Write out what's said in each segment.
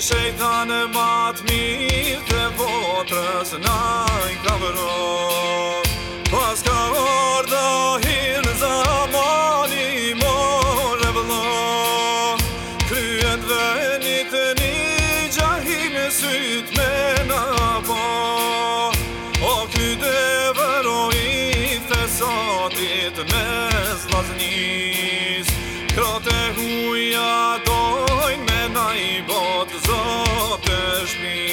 shejtane matë mirë Dhe votrës në i klavëroj shpis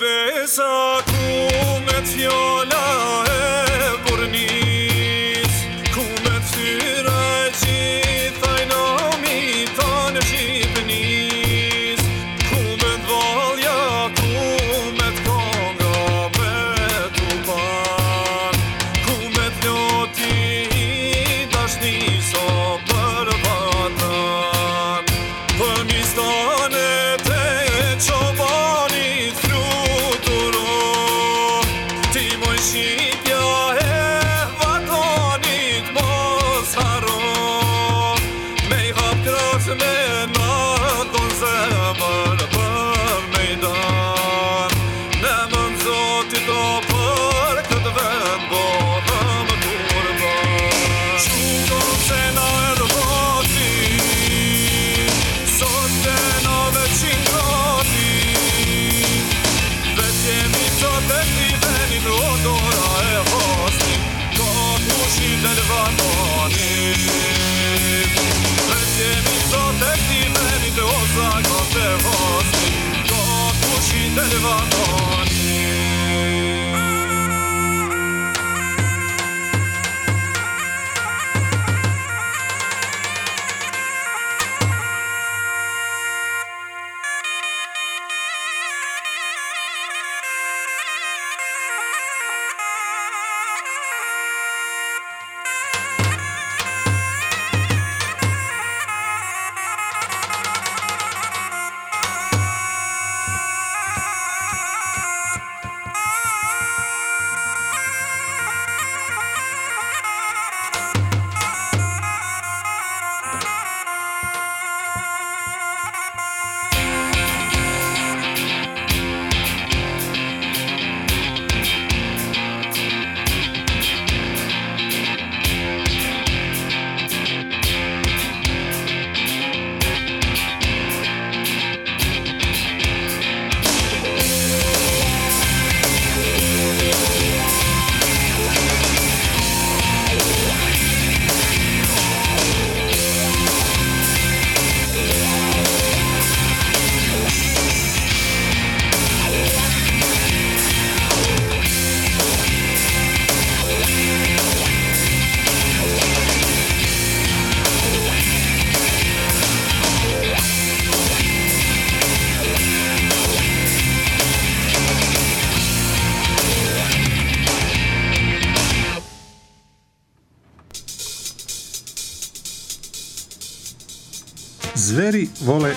besa, kumbet fjola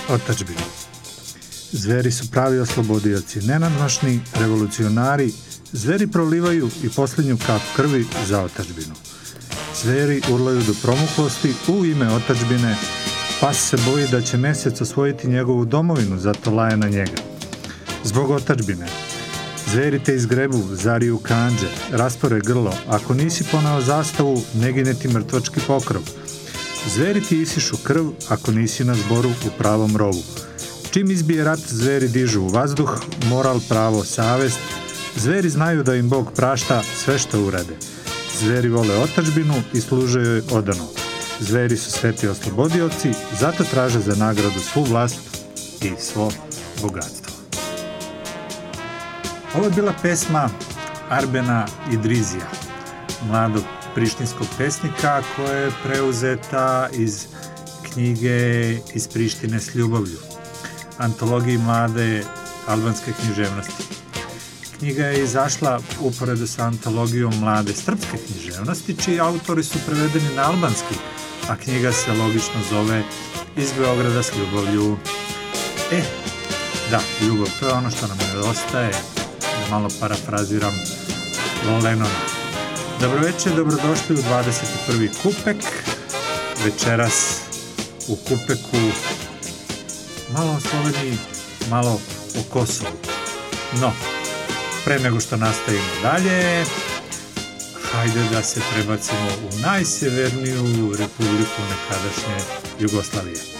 otačbine. Zveri su pravi oslobodioci, nenadnošni, revolucionari. Zveri prolivaju i posljednju kap krvi za otačbinu. Zveri urlaju do promuklosti u ime otačbine. Pas se boji da će mesec osvojiti njegovu domovinu, zato laje na njega. Zbog otačbine. Zveri te izgrebu, zariju kanđe, raspore grlo. Ako nisi ponao zastavu, negine ti mrtvački pokrov – Zveri ti isišu krv, ako nisi na zboru u pravom rovu. Čim izbije rat, zveri dižu u vazduh, moral, pravo, savest, zveri znaju da im Bog prašta sve što urade. Zveri vole otačbinu i služe joj odano. Zveri su sveti oslobodioci, zato traže za nagradu svu vlast i svo bogatstvo. Ovo je bila pesma Arbena Idrizija, mladog prištinskog pesnika koja je preuzeta iz knjige iz Prištine s ljubavlju, antologiji mlade albanske književnosti. Knjiga je izašla uporedo sa antologijom mlade srpske književnosti, čiji autori su prevedeni na albanski, a knjiga se logično zove Iz Beograda s ljubavlju. E, da, ljubav, to je ono što nam nedostaje, da malo parafraziram Lenona. Dobroveče, dobrodošli u 21. kupek. Večeras u kupeku malo o Sloveniji, malo o Kosovu. No, pre nego što nastavimo dalje, hajde da se prebacimo u najseverniju republiku nekadašnje Jugoslavije.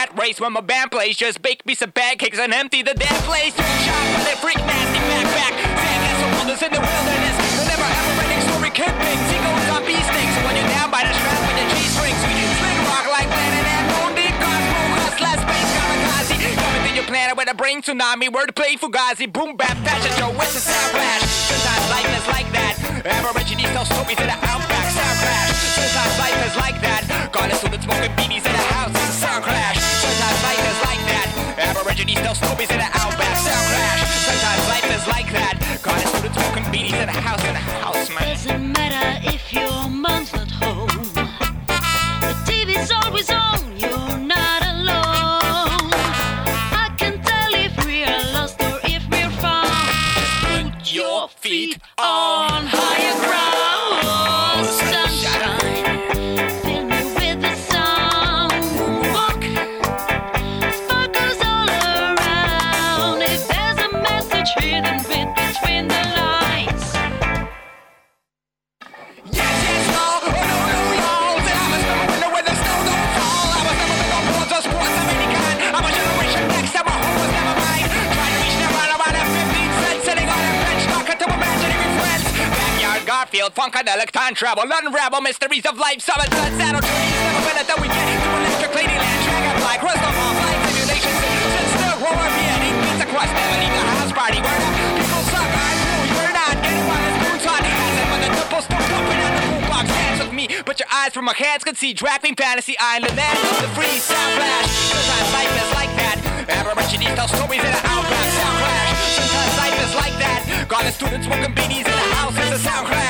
Rat race when my band plays. Just bake me some pancakes and empty the damn place. Two shot for that freak nasty backpack. Sad as the wilderness in the wilderness. The never ever ending story camping. Seagulls on bee sticks. When you're down by the strap with the G strings. We sling rock like planet and moon deep. Cosmo hustler space kamikaze. Coming to your planet with a brain tsunami. Wordplay fugazi. Boom bap fashion show with the sound flash. Sometimes life is like that. Aborigines tell stories in the outback. Sound crash. Sometimes life is like Tell stories in the Backyard Funkadelic, time travel, unravel mysteries of life. Summit, blood, saddle trees. Never been at the weekend. To electric ladyland, dragonfly, crystal ball, flight simulation. Sit still, roll our pizza crust, never leave the house party. Word up, people suck. I know you're not getting one of spoons hot. As if when the nipples start jumping on the boombox, dance with me. But your eyes from my hands can see Drag Fantasy Island. Land of the free sound flash. Sometimes life is like that. Aborigines tell stories in the outback. Sound crash. Sometimes life is like that. College students smoking beanies in the house. It's a sound crash.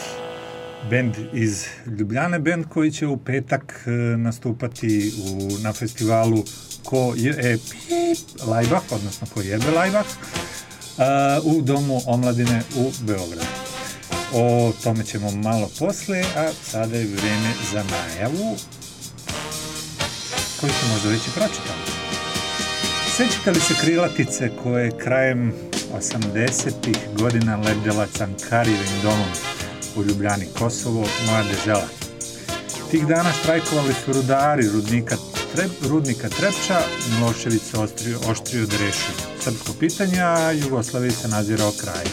bend iz Ljubljane, bend koji će u petak e, nastupati u, na festivalu Ko je e, Lajbah, odnosno Ko jebe Lajbah, a, u Domu omladine u Beogradu. O tome ćemo malo posle, a sada je vreme za najavu koju smo možda već i pročitali. Sećate li se krilatice koje je krajem 80-ih godina lebdela Cankarijevim domom u Ljubljani Kosovo, moja dežela? Tih dana štrajkovali su rudari rudnika, Treb, rudnika Trepča, Milošević se oštrio, oštrio da reši srpsko pitanje, a Jugoslaviji se nazirao kraj.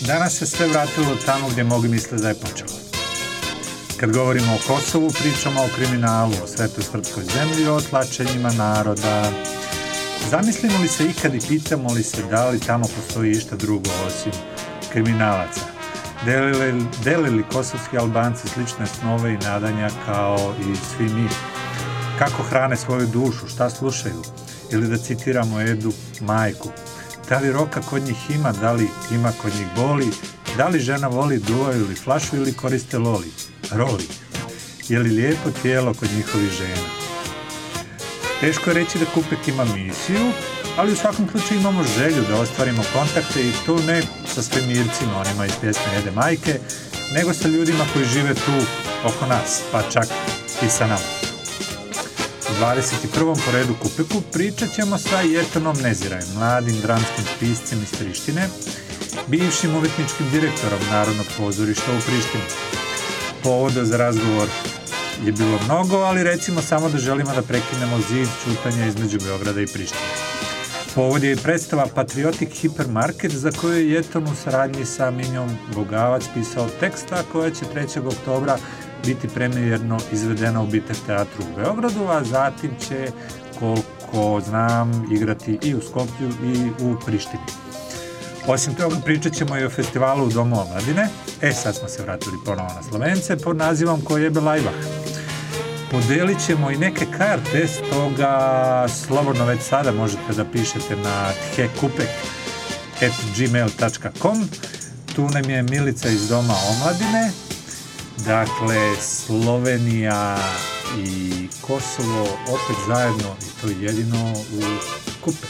Danas se sve vratilo tamo gdje mogli misle da je počelo. Kad govorimo o Kosovu, pričamo o kriminalu, o svetoj srpskoj zemlji, o tlačenjima naroda. Zamislimo li se ikad i pitamo li se da li tamo postoji išta drugo osim kriminalaca? Delili, delili kosovski albanci slične snove i nadanja kao i svi mi? Kako hrane svoju dušu, šta slušaju? Ili da citiramo Edu, majku. Da li roka kod njih ima, da li ima kod njih boli, da li žena voli duo ili flašu ili koriste loli, roli. Je li lijepo tijelo kod njihovih žena? Teško je reći da Kupek ima misiju, ali u svakom slučaju imamo želju da ostvarimo kontakte i to ne sa svemircima, onima iz pjesme Ede Majke, nego sa ljudima koji žive tu oko nas, pa čak i sa nama. U 21. po redu Kupeku pričat ćemo sa Jetonom Nezirajem, mladim dramskim piscem iz Prištine, bivšim umetničkim direktorom Narodnog pozorišta u Prištini. Povoda za razgovor je bilo mnogo, ali recimo samo da želimo da prekinemo zid čutanja između Beograda i Prištine. Povod je predstava Patriotic Hypermarket za koju je Jeton u saradnji sa Minjom Bogavac pisao teksta koja će 3. oktobra biti premijerno izvedena u Bitek teatru u Beogradu, a zatim će, koliko znam, igrati i u Skoplju i u Prištini. Osim toga pričat ćemo i o festivalu u Domu omladine. E, sad smo se vratili ponovo na Slovence pod nazivom Ko jebe Lajbah. Podelit ćemo i neke karte, stoga slobodno već sada možete da pišete na thekupek.gmail.com Tu nam je Milica iz Doma omladine, Dakle, Slovenija i Kosovo opet zajedno i to jedino u kupe.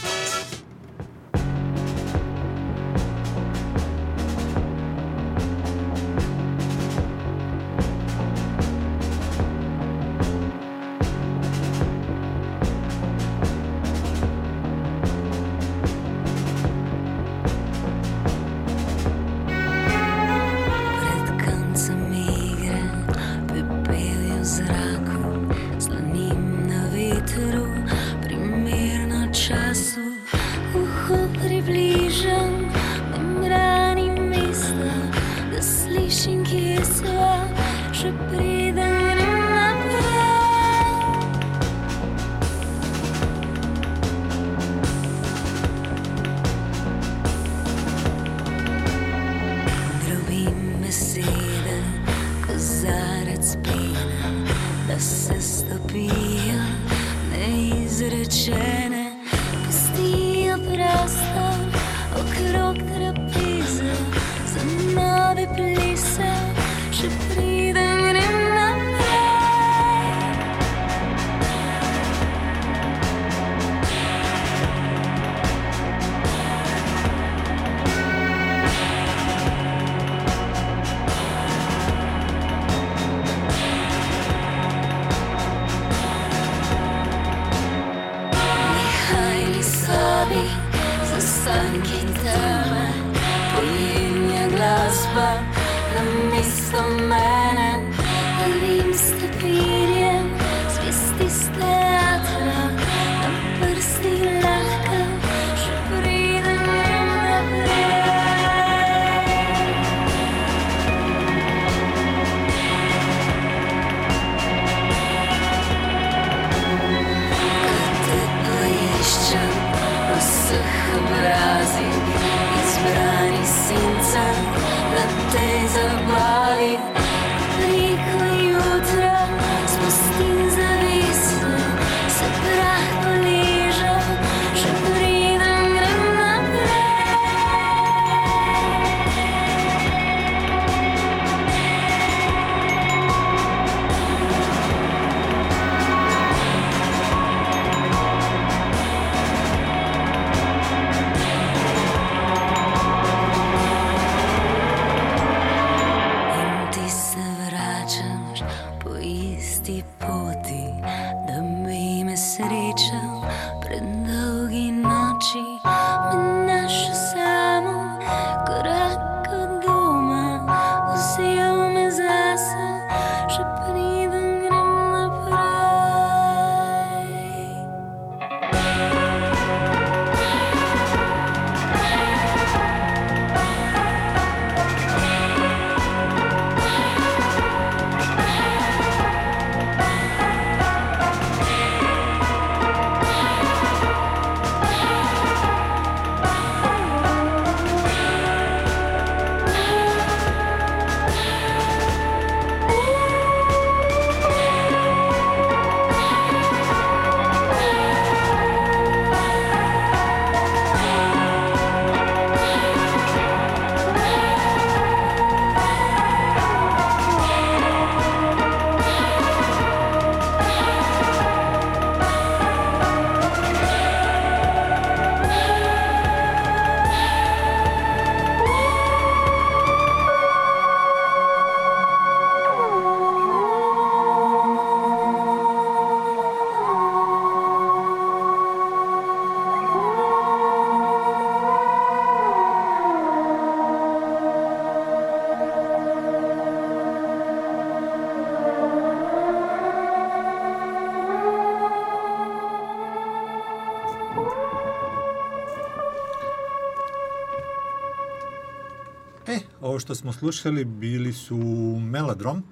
Ovo što smo slušali bili su Melodrom,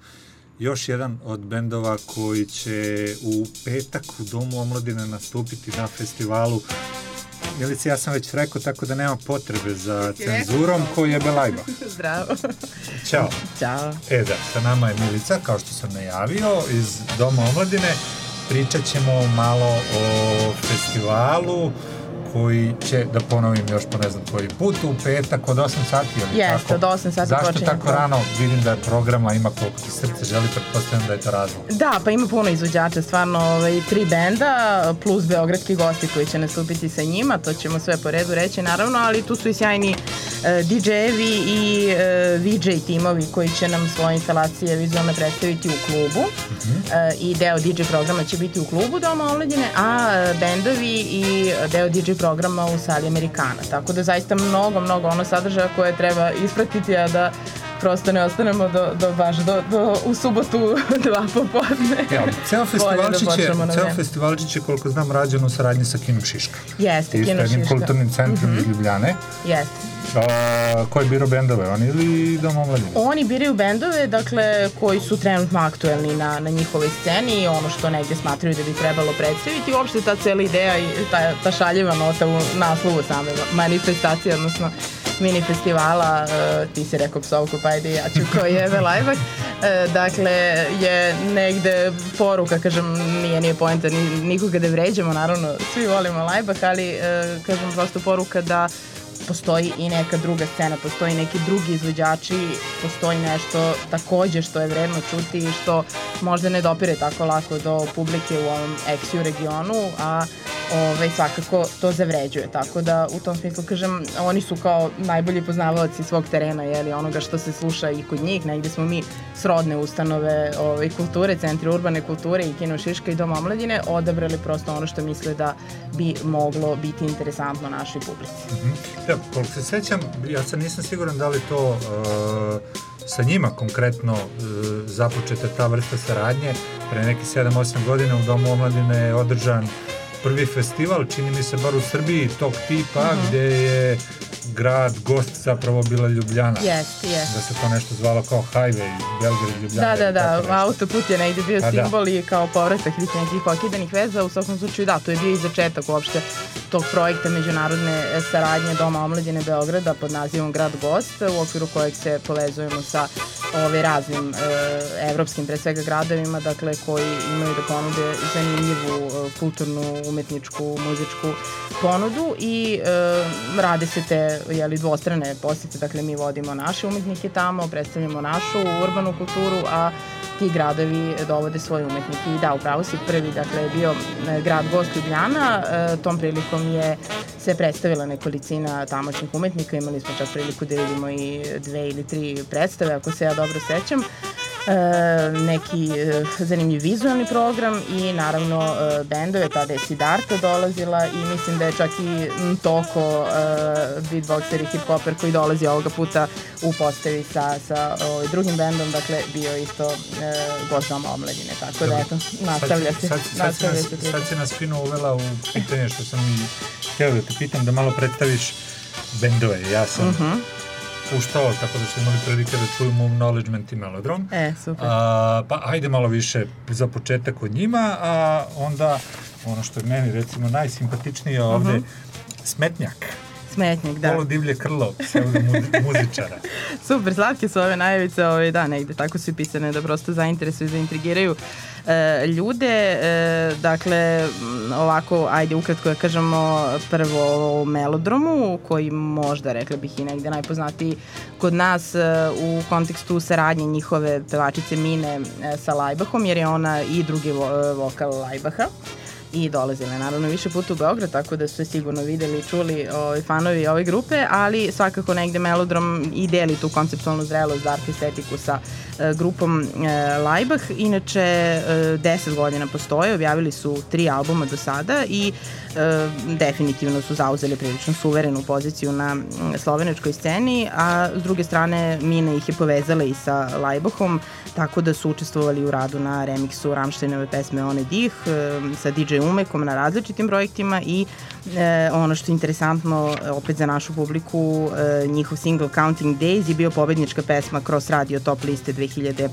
još jedan od bendova koji će u petak u Domu omladine nastupiti na festivalu Milici, ja sam već rekao, tako da nema potrebe za cenzurom koji je Belajba. Zdravo. Ćao. Ćao. E da, sa nama je Milica, kao što sam najavio, iz Doma omladine. Pričat ćemo malo o festivalu koji će, da ponovim još po ne znam koji put, u petak od 8 sati, ili Jeste, tako? od 8 sati Zašto počinje tako rano? Vidim da je programa ima koliko ti srce želi, pretpostavljam da je to razlog. Da, pa ima puno izvođača, stvarno ovaj, tri benda plus beogradski gosti koji će nastupiti sa njima, to ćemo sve po redu reći naravno, ali tu su i sjajni uh, DJ-evi i uh, VJ timovi koji će nam svoje instalacije vizualne predstaviti u klubu uh, i deo DJ programa će biti u klubu Doma omladine, a uh, bendovi i deo DJ programa u sali Amerikana, tako da zaista mnogo, mnogo ono sadržaja koje treba ispratiti, a da prosto ne ostanemo do, do baš do, do, u subotu dva popodne. Evo, ceo festivalčić je, na ceo festivalčić je, koliko znam, rađen u saradnji sa Kinom Šiška. Jeste, Isto Kino jednim Šiška. kulturnim centrom Mhm. iz Ljubljane. Jeste. A, ko je biro bendove, oni ili Dom omladine? Oni biraju bendove, dakle, koji su trenutno aktuelni na, na njihovoj sceni i ono što negde smatraju da bi trebalo predstaviti. Uopšte ta cela ideja i ta, ta šaljiva nota u naslovu same manifestacije, odnosno mini festivala, e, ti si rekao psovku, pa ajde ja ću koji je Velajbak. E, dakle, je negde poruka, kažem, nije, nije poenta ni, nikoga da vređamo, naravno, svi volimo Lajbak, ali, e, kažem, prosto poruka da postoji i neka druga scena, postoji neki drugi izvođači, postoji nešto takođe što je vredno čuti i što možda ne dopire tako lako do publike u ovom XU regionu, a ovaj, svakako to zavređuje. Tako da u tom smislu kažem, oni su kao najbolji poznavaoci svog terena, jeli, onoga što se sluša i kod njih, negde smo mi srodne ustanove ovaj, kulture, centri urbane kulture i Kino Šiška i Dom omladine odabrali prosto ono što misle da bi moglo biti interesantno našoj publici. Da, koliko se sećam, ja sad nisam siguran da li to uh, sa njima konkretno uh, započeta ta vrsta saradnje. Pre neki 7-8 godina u Domu omladine je održan prvi festival, čini mi se bar u Srbiji, tog tipa, Mhm. gde je grad gost zapravo bila Ljubljana. Jeste, jeste. Da se to nešto zvalo kao highway, Belgrade, Ljubljana. Da, da, da, autoput je negde bio Pa da. simbol i kao povratak tih nekih pokidanih veza, u svakom slučaju da, to je bio i začetak uopšte tog projekta međunarodne saradnje Doma omladine Beograda pod nazivom Grad Gost, u okviru kojeg se povezujemo sa ove raznim e, evropskim pre svega gradovima, dakle koji imaju da ponude zanimljivu e, kulturnu, umetničku, muzičku ponudu i e, rade se te jeli, dvostrane posete, dakle mi vodimo naše umetnike tamo, predstavljamo našu urbanu kulturu, a ti gradovi dovode svoje umetnike. I da, upravo si prvi, dakle, je bio e, grad gost Ljubljana, e, tom prilikom je se predstavila nekolicina tamošnjih umetnika, imali smo čak priliku da vidimo i dve ili tri predstave, ako se ja dobro sećam. E, neki e, zanimljiv vizualni program i naravno e, bendove, tada je Siddhartha dolazila i mislim da je čak i Toko, e, beatboxer i hip-hopper koji dolazi ovoga puta u postavi sa, sa ovaj, drugim bendom, dakle bio isto e, gost doma omladine, tako da eto, nastavlja se. Sad, sad, sad, se sad si nas fino uvela u pitanje što sam i htio da te pitam da malo predstaviš bendove. Ja sam Mhm. Puštao tako da su imali prilike da čuju Move Knowledgement i Melodrom. E, super. A, pa ajde malo više za početak od njima, a onda ono što je meni recimo najsimpatičnije ovde, Mhm. Smetnjak. Smetnjak, da. Polo divlje krlo, muzičara. Super, slatke su ove najavice, ovaj, da, negde tako su i pisane da prosto zainteresuju i zaintrigiraju e, ljude. E, dakle, m, ovako, ajde ukratko da kažemo prvo o melodromu, koji možda, rekla bih, i negde najpoznatiji kod nas e, u kontekstu saradnje njihove pevačice Mine e, sa Lajbahom, jer je ona i drugi vo, e, vokal Lajbaha i dolazila je naravno više puta u Beograd, tako da su sigurno videli i čuli ovaj, fanovi ove grupe, ali svakako negde Melodrom i deli tu konceptualnu zrelost, dark estetiku sa e, grupom e, Laibach. Inače, e, 10 godina postoje, objavili su tri albuma do sada i e, definitivno su zauzeli prilično suverenu poziciju na slovenačkoj sceni, a s druge strane Mina ih je povezala i sa Laibachom, tako da su učestvovali u radu na remiksu Ramštejnove pesme One Dih, e, sa DJ umekom na različitim projektima i e, ono što je interesantno opet za našu publiku, e, njihov single Counting Days je bio pobednička pesma kroz radio top liste 2006.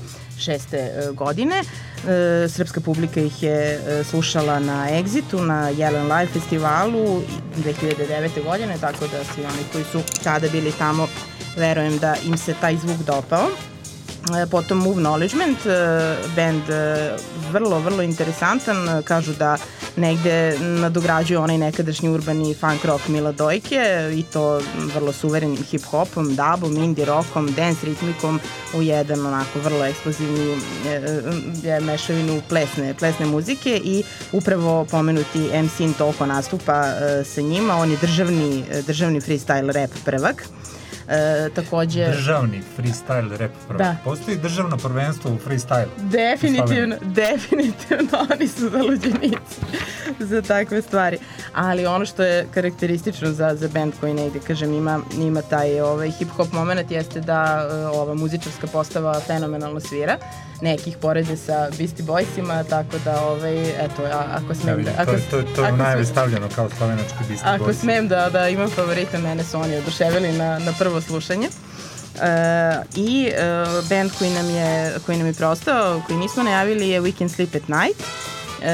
e, godine. E, srpska publika ih je e, slušala na Exitu, na Jelen Live festivalu i 2009. godine, tako da svi oni koji su tada bili tamo, verujem da im se taj zvuk dopao. E, potom Move Knowledgement, e, band e, vrlo, vrlo interesantan, kažu da negde nadograđuje onaj nekadašnji urbani funk rock Mila Dojke i to vrlo suverenim hip hopom, dubom, indie rockom, dance ritmikom u jedan onako vrlo eksplozivni e, mešavinu plesne, plesne muzike i upravo pomenuti MC Toko nastupa e, sa njima, on je državni, državni freestyle rap prvak. E, takođe... Državni freestyle rap prvak. Da. Postoji državno prvenstvo u freestyle. Definitivno, definitivno, oni su zaluđenici za takve stvari. Ali ono što je karakteristično za, za band koji negde, kažem, ima, ima taj ovaj, hip-hop moment jeste da e, ova muzičarska postava fenomenalno svira. Nekih porede sa Beastie Boysima, tako da, ovaj, eto, a, ako smem da... to, Ako, to, je- to je ako smem- stavljeno kao slovenački Beastie Ako Boys. smem da, da imam favorite, mene su oni oduševili na, na prvo slušanje. E, I e, band koji nam, je, koji nam je prostao, koji nismo najavili je We Can Sleep at Night. E,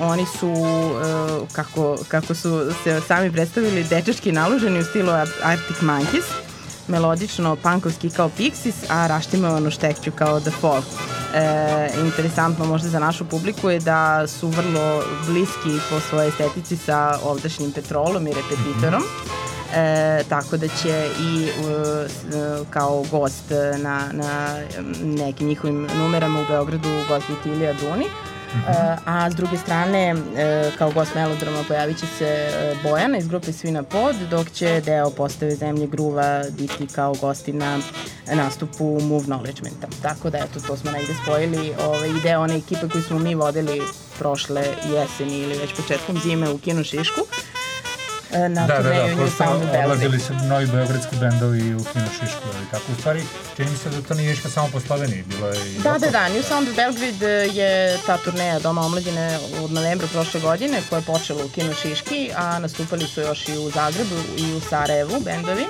oni su, e, kako, kako su se sami predstavili, dečački naloženi u stilu Arctic Monkeys melodično pankovski kao Pixies, a raštimovano štekću kao The Fall. E, interesantno možda za našu publiku je da su vrlo bliski po svojoj estetici sa ovdašnjim petrolom i repetitorom. E, tako da će i e, e, kao gost na, na nekim njihovim numerama u Beogradu gostiti Ilija Duni. E, a s druge strane, e, kao gost melodroma pojavit će se e, Bojana iz grupe Svina Pod, dok će deo postave Zemlje Gruva biti kao gosti na nastupu Move Knowledgementa. Tako da, eto, to smo negde spojili ovaj, i deo one ekipe koju smo mi vodili prošle jeseni ili već početkom zime u Kinu Šišku. Na Da, da, da, turneju New Sound Belzy. odlazili su mnogi beogradski bendovi u Kino Šišku, ali tako. U stvari, čini mi se da to nije išlo samo po Sloveniji, bilo je i... Da, da, da, New Sound Belgrade je ta turneja Doma omladine od novembra prošle godine koja je počela u Kino Šiški, a nastupali su još i u Zagrebu i u Sarajevu bendovi.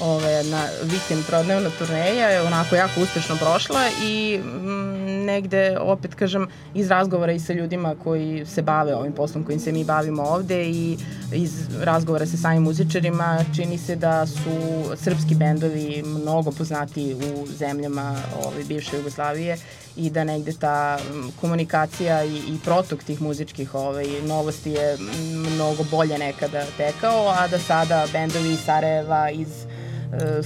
Ove, jedna vikend trodnevna turneja je onako jako uspešno prošla i mm, negde, opet kažem, iz razgovora i sa ljudima koji se bave ovim poslom kojim se mi bavimo ovde i iz razgovora sa samim muzičarima čini se da su srpski bendovi mnogo poznati u zemljama ove, bivše Jugoslavije i da negde ta mm, komunikacija i, i protok tih muzičkih ovaj, novosti je mnogo bolje nekada tekao, a da sada bendovi iz Sarajeva, iz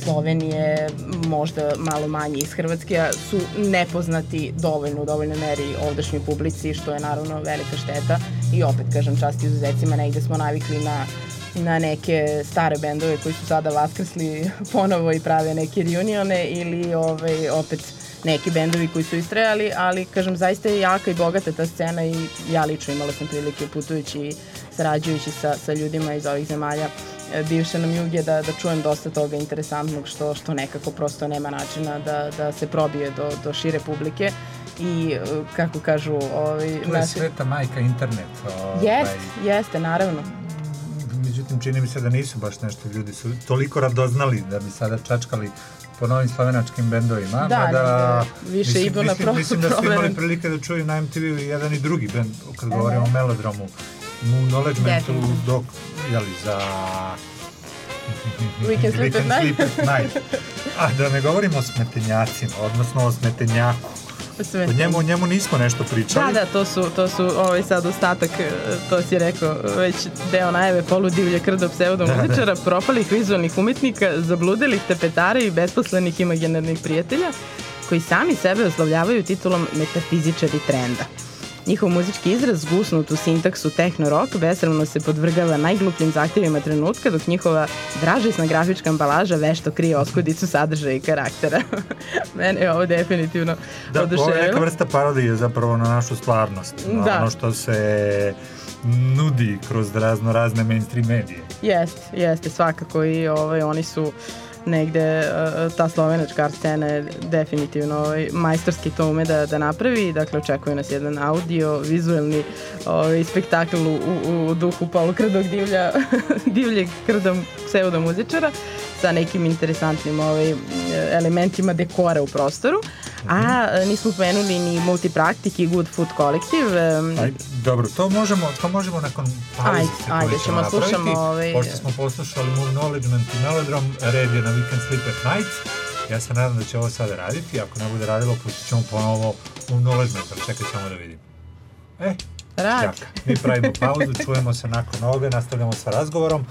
Slovenije, možda malo manje iz Hrvatske, su nepoznati dovoljno u dovoljnoj meri ovdašnjoj publici, što je naravno velika šteta. I opet, kažem, čast izuzecima, negde smo navikli na na neke stare bendove koji su sada vaskrsli ponovo i prave neke reunione ili ovaj, opet neki bendovi koji su istrajali, ali kažem zaista je jaka i bogata ta scena i ja lično imala sam prilike putujući i sarađujući sa, sa ljudima iz ovih zemalja. e, bivše nam juge da, da čujem dosta toga interesantnog što, što nekako prosto nema načina da, da se probije do, do šire publike i e, kako kažu ovaj, Tu je sveta majka internet. Ovaj, Jest, jeste, naravno. Međutim, čini mi se da nisu baš nešto ljudi su toliko radoznali da bi sada čačkali po novim slovenačkim bendovima. Da, mada, negde više mislim, idu na mislim, pro- mislim da ste imali prilike da čuju na MTV-u i jedan i drugi bend, kad govorimo o melodromu, mu knowledgementu, dok, jeli, za... We can sleep at night. sleep at night. A da ne govorimo o smetenjacima, odnosno o smetenjaku. Sve. O njemu, o njemu nismo nešto Da, pričali. da, to su, to su ovaj sad ostatak, e, to si rekao, već deo najave poludivlje krdo pseudo muzičara, propalih vizualnih umetnika, zabludelih tepetara i besposlenih imaginarnih prijatelja, koji sami sebe oslovljavaju titulom metafizičari trenda. Njihov muzički izraz, gusnut u sintaksu techno-rock, besramno se podvrgava najglupljim zahtjevima trenutka, dok njihova dražesna grafička ambalaža vešto krije oskudicu sadržaja i karaktera. Mene je ovo definitivno Da, ovo je neka oduševilo. vrsta parodije zapravo na našu stvarnost. Na Da. Ono što se nudi kroz razno razne mainstream medije. Jeste, jeste, svakako i ovaj, oni su negde e, ta slovenačka art scena je definitivno ovaj, majstorski to ume da, da napravi, dakle očekuje nas jedan audio, vizuelni ovaj, spektakl u, u, u duhu polukrdog divlja, divljeg krda pseudo muzičara sa nekim interesantnim ovaj, elementima dekora u prostoru. A e, nismo pomenuli ni Multipraktik i Good Food Collective. em, Aj, dobro, to možemo, to možemo nakon pauze Ajde, ajde, ćemo slušamo, ovaj- Pošto smo poslušali Move Knowledgement i Melodrom, red je na Weekend Sleep at Night. Ja se nadam da će ovo sada raditi, ako ne bude radilo, pustit ćemo ponovo Move Knowledgement, čekaj samo da vidim. E, Rad. čaka. Mi pravimo pauzu, čujemo se nakon ovoga, nastavljamo sa razgovorom.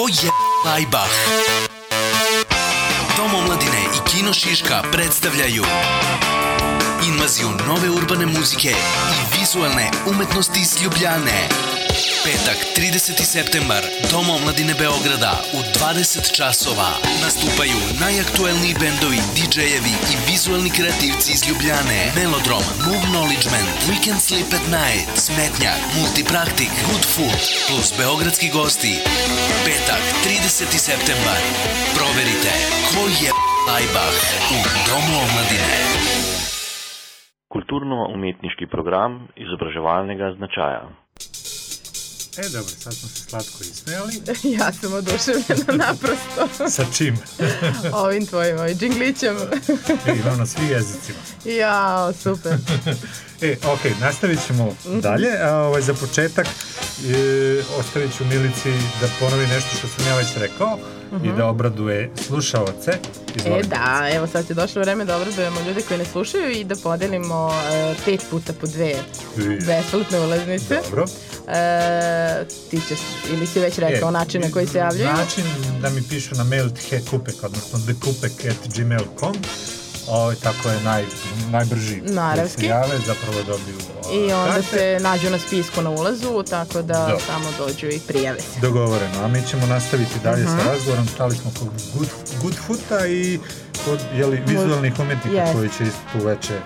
Ko je Lajbah? Dom omladine i Kino Šiška predstavljaju invaziju nove urbane muzike i vizualne umetnosti iz Ljubljane. Petak, 30. septembar, Dom omladine Beograda u 20 časova. Nastupaju najaktuelniji bendovi, DJ-evi i vizualni kreativci iz Ljubljane. Melodrom, Move Knowledgement, Weekend Sleep at Night, Smetnjak, Multipraktik, Good Food, plus beogradski gosti. Petak, 30. septembar. Proverite ko je Lajbah u Domu omladine. Kulturno-umetniški program izobraževalnega značaja. E, dobro, sad smo se slatko ismejali. ja sam oduševljena naprosto. Sa čim? Ovim tvojim, ovim džinglićem. e, imam na svi jezicima. Jao, super. E, ok, nastavit ćemo Mhm. dalje. A, ovaj, za početak e, ostavit ću Milici da ponovi nešto što sam ja već rekao i Mhm. da obraduje slušaoce. E Izvolite. da, evo sad je došlo vreme da obradujemo ljude koji ne slušaju i da podelimo e, pet puta po dve besplatne ulaznice. Dobro. E, ti ćeš, ili si već rekao E, način na koji se javljaju? Način da mi pišu na mail thekupek, odnosno thekupek at gmail.com Ovaj, tako je naj, najbrži Naravski. se jave, zapravo dobiju o, I onda karte. se nađu na spisku na ulazu, tako da Da. samo dođu i prijave se. Dogovoreno, a mi ćemo nastaviti dalje Mhm. sa razgovorom, stali smo kod Good, good Foota i kod jeli, vizualnih umetnika Jest. koji će isto tu veče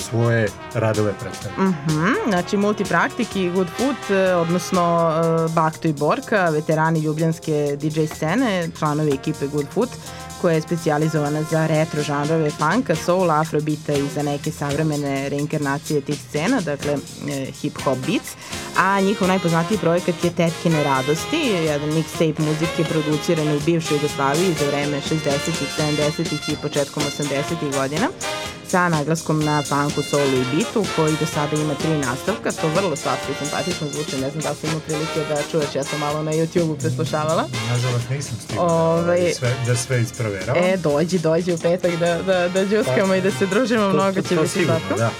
svoje radove predstaviti. Mhm, znači Multipraktik i Good Food, e, odnosno e, Bakto i Borka, veterani ljubljanske DJ scene, članovi ekipe Good Food, koja je specijalizovana za retro žanrove funka, soul, afrobita i za neke savremene reinkarnacije tih scena, dakle e, hip-hop beats, a njihov najpoznatiji projekat je Tetkine radosti, jedan mixtape muzike produciran u bivšoj Jugoslaviji za vreme 60-ih, 70-ih i početkom 80-ih godina sa naglaskom na funku, soulu i bitu, koji do sada ima tri nastavka, to vrlo slatko i simpatično zvuči, ne znam da li sam imao prilike da čuješ, ja sam malo na YouTube-u preslušavala. Nažalost nisam stigao Ovaj, da, sve, da sve isproveravam. E, dođi, dođi u petak da, da, da džuskamo i da se družimo, To- mnogo to- će to biti slatko. da.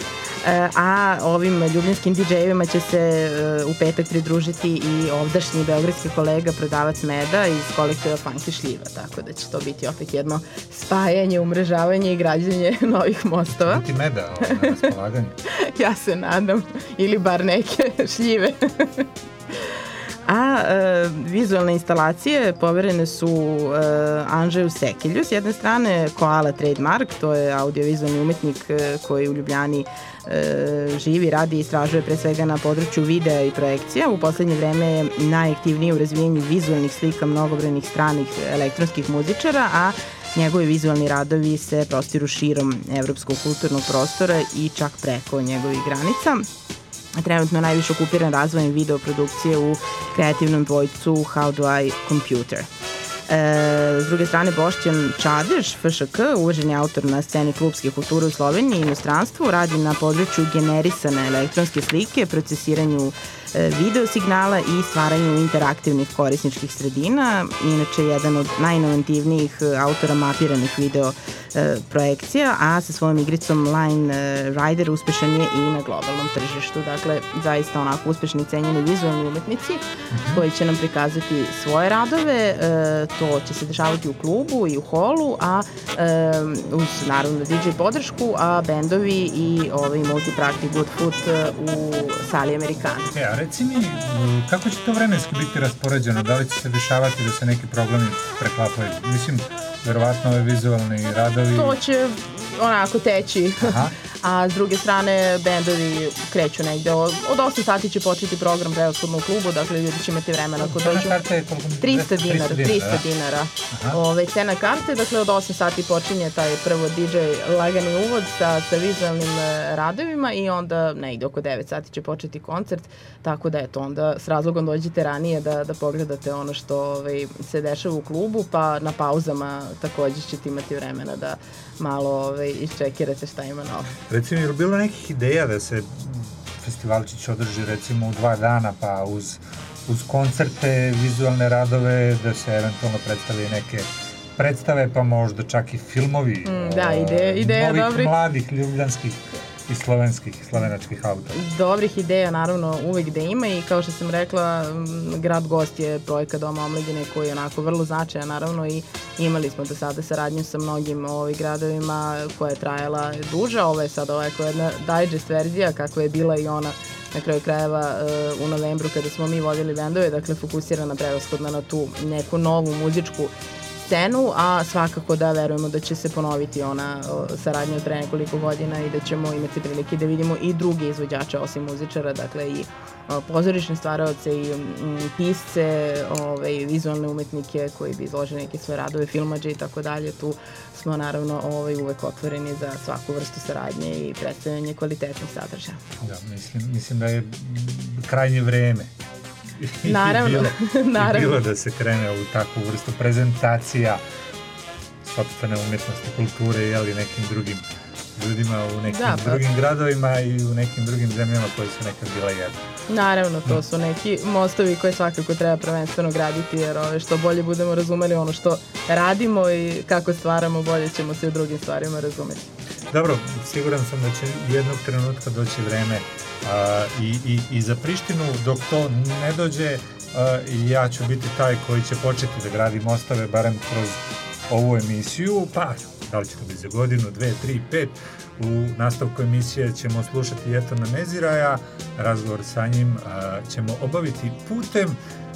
E, a ovim ljubljanskim DJ-evima će se e, u petak pridružiti i ovdašnji beogradski kolega prodavac meda iz kolektiva Funky Šljiva, tako da će to biti opet jedno spajanje, umrežavanje i građenje novih mostova. Ti meda na raspolaganju. ja se nadam, ili bar neke šljive. A e, vizualne instalacije poverene su e, Anžeju Sekilju. S jedne strane Koala Trademark, to je audiovizualni umetnik e, koji u Ljubljani e, živi, radi i istražuje pre svega na području videa i projekcija. U poslednje vreme je najaktivniji u razvijenju vizualnih slika mnogobrojnih stranih elektronskih muzičara, a Njegovi vizualni radovi se prostiru širom evropskog kulturnog prostora i čak preko njegovih granica. Trenutno najviše okupiran razvojem videoprodukcije u kreativnom dvojcu How do I Computer. E, s druge strane, Boštjan Čadež, FŠK, uvaženi autor na sceni klubske kulture u Sloveniji i inostranstvu, radi na području generisane elektronske slike, procesiranju video signala i stvaranju interaktivnih korisničkih sredina. Inače, jedan od najinovativnijih e, autora mapiranih video e, projekcija, a sa svojom igricom Line e, Rider uspešan je i na globalnom tržištu. Dakle, zaista onako uspešni cenjeni vizualni umetnici koji će nam prikazati svoje radove. E, to će se dešavati u klubu i u holu, a e, uz naravno DJ podršku, a bendovi i ovaj multipraktik Good Food e, u sali Amerikana. E, a reci mi, kako će to vremenski biti raspoređeno? Da li će se dešavati da se neki programi preklapaju? Mislim, verovatno ove vizualni radovi... To će onako teći. Aha. A s druge strane, bendovi kreću negde. Od od 8 sati će početi program prevashodno u klubu, dakle ljudi će imati vremena ako dođu. karte je koliko? 300 dinara, 300 da? dinara. Aha. Ove, cena karte, dakle od 8 sati počinje taj prvo DJ lagani uvod sa, sa vizualnim e, radovima i onda negde oko 9 sati će početi koncert, tako da eto onda s razlogom dođite ranije da, da pogledate ono što ovaj, se dešava u klubu, pa na pauzama takođe ćete imati vremena da malo ovaj, iščekirate šta ima novo. Reci mi, je li bilo nekih ideja da se festivalčić održi recimo u dva dana, pa uz, uz koncerte, vizualne radove, da se eventualno predstave neke predstave, pa možda čak i filmovi Mm, da, ideja- ideja novih dobrih. mladih ljubljanskih i slovenskih, slovenačkih autora. Dobrih ideja naravno uvek gde ima i kao što sam rekla, grad gost je projekat Doma omladine koji je onako vrlo značajan naravno i imali smo do sada saradnju sa mnogim ovaj, gradovima koja je trajala duže, ovo je sad ovako jedna digest verzija kako je bila i ona na kraju krajeva e, u novembru kada smo mi vodili bendove, dakle fokusirana prevashodno na tu neku novu muzičku scenu, a svakako da verujemo da će se ponoviti ona saradnja od pre nekoliko godina i da ćemo imati prilike da vidimo i druge izvođače osim muzičara, dakle i pozorišne stvaraoce i pisce, ovaj, vizualne umetnike koji bi izložili neke svoje radove, filmađe i tako dalje. Tu smo naravno ovaj, uvek otvoreni za svaku vrstu saradnje i predstavljanje kvalitetnih sadržaja. Da, mislim, mislim da je krajnje vreme. I Naravno, bilo, i naravno. bilo da se krene u takvu vrstu prezentacija sopstvene umetnosti, kulture, jeli, nekim drugim ljudima u nekim Da, pa- drugim gradovima i u nekim drugim zemljama koje su nekad bila jedna. Naravno, to su neki mostovi koje svakako treba prvenstveno graditi, jer ove, što bolje budemo razumeli ono što radimo i kako stvaramo, bolje ćemo se u drugim stvarima razumeti. Dobro, siguran sam da će jednog trenutka doći vreme a, i, i, i za Prištinu, dok to ne dođe, a, ja ću biti taj koji će početi da gradi mostove, barem kroz ovu emisiju, pa da li će to biti za godinu, dve, tri, pet. U nastavku emisije ćemo slušati Jetona Meziraja, razgovor sa njim a, ćemo obaviti putem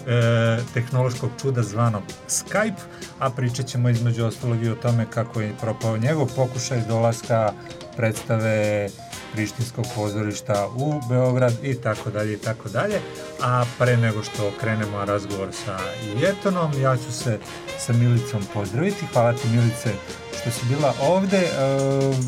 e, tehnološkog čuda zvanog Skype, a pričat ćemo između ostalog i o tome kako je propao njegov pokušaj dolaska predstave Prištinskog pozorišta u Beograd i tako dalje i tako dalje. A pre nego što krenemo na razgovor sa Jetonom, ja ću se sa Milicom pozdraviti. Hvala ti Milice što si bila ovde. E,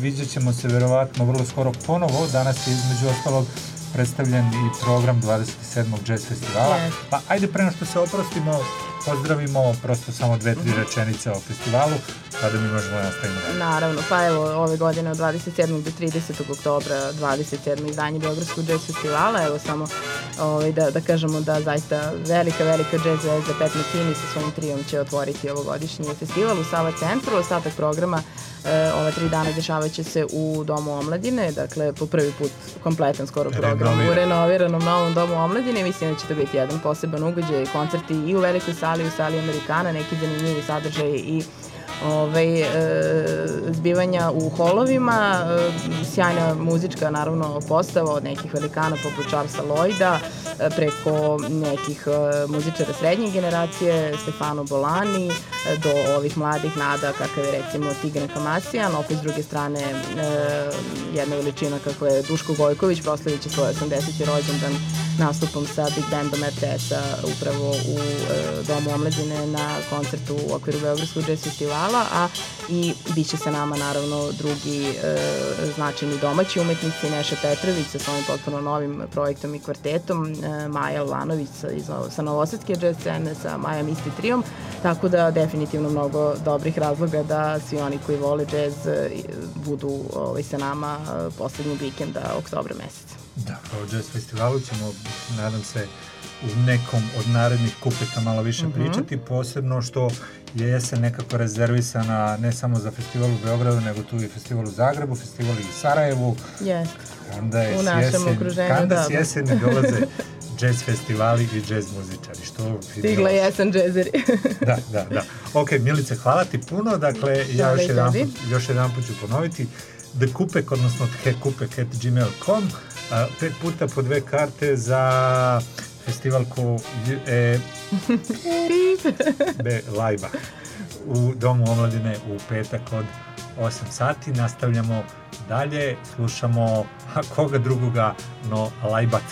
vidjet ćemo se verovatno vrlo skoro ponovo. Danas je između ostalog predstavljen i program 27. jazz festivala. Yes. Pa ajde pre nego što se oprostimo, pozdravimo prosto samo dve, tri rečenice o festivalu, tada mi možemo da nastavimo dalje. Naravno, pa evo ove godine od 27. do 30. oktobra 27. izdanje Beogradskog jazz festivala, evo samo ovaj, da, da kažemo da zaista velika, velika jazz zvezda Pet Metini sa svojim trijom će otvoriti ovogodišnji festival u Sava centru, ostatak programa e, ova tri dana dešavaće se u Domu omladine, dakle po prvi put kompletan skoro program u Renoviran. renoviranom novom Domu omladine, mislim da će to biti jedan poseban ugođaj, koncerti i u velikoj sali, u sali Amerikana, neki zanimljivi sadržaji i ovaj, e, zbivanja u holovima, e, sjajna muzička naravno postava od nekih velikana poput Charlesa Lloyda, e, preko nekih e, muzičara srednje generacije, Stefano Bolani, e, do ovih mladih nada kakav je recimo Tigran Kamasijan, opet s druge strane e, jedna veličina kako je Duško Gojković, proslavit svoj 80. rođendan nastupom sa Big Bandom RTS-a upravo u e, Domu omladine na koncertu u okviru Beogradskog jazz festivala, a i bit će sa nama naravno drugi e, značajni domaći umetnici, Neša Petrović sa svojim potpuno novim projektom i kvartetom, e, Maja Lanović sa, iz, sa Novosadske jazz scene, sa Maja Misti Trijom, tako da definitivno mnogo dobrih razloga da svi oni koji vole jazz e, budu ovaj, sa nama e, poslednjeg vikenda oktobra meseca. Da, o jazz festivalu ćemo, nadam se, u nekom od narednih kupeta malo više Mhm. pričati, posebno što je jesen nekako rezervisana ne samo za festival u Beogradu, nego tu i festival u Zagrebu, festival i u Sarajevu, Jeste. Kanda je U našem jeseni, okruženju, Kanda da. s jeseni dolaze jazz festivali i jazz muzičari, što Stigla jesen džezeri. Da, da, da. Ok, Milice, hvala ti puno. Dakle, ja još jedan, put, još jedan put ću ponoviti. The Kupek, odnosno thekupek.gmail.com pet puta po dve karte za festival ko e, be, Lajba u Domu omladine u petak od 8 sati. Nastavljamo dalje, slušamo a koga drugoga no Lajbac.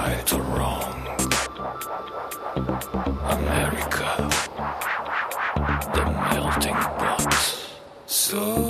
Right or wrong. America, the melting pot. So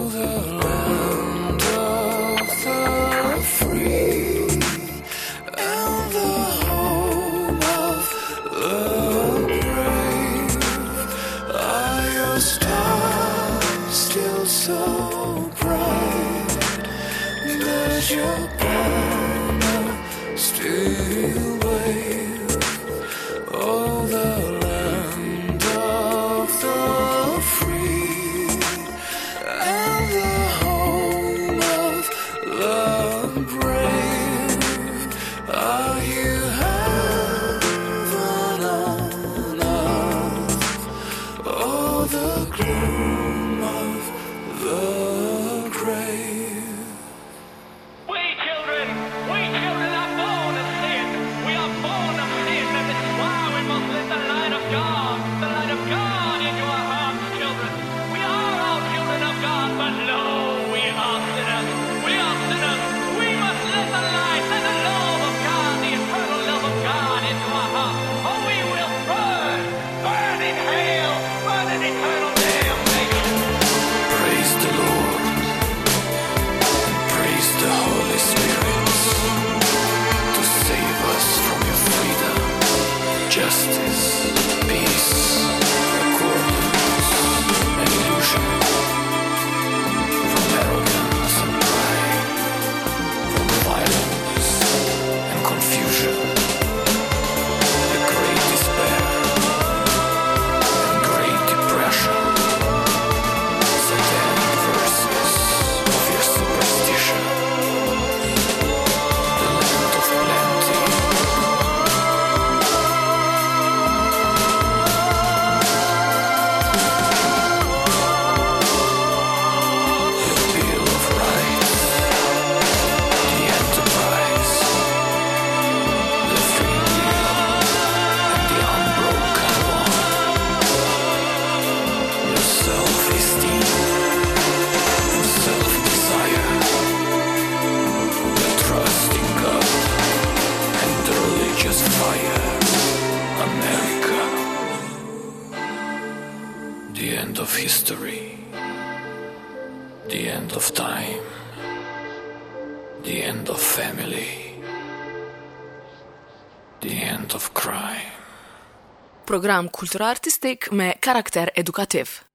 Program kulturartistik me karakter edukativ.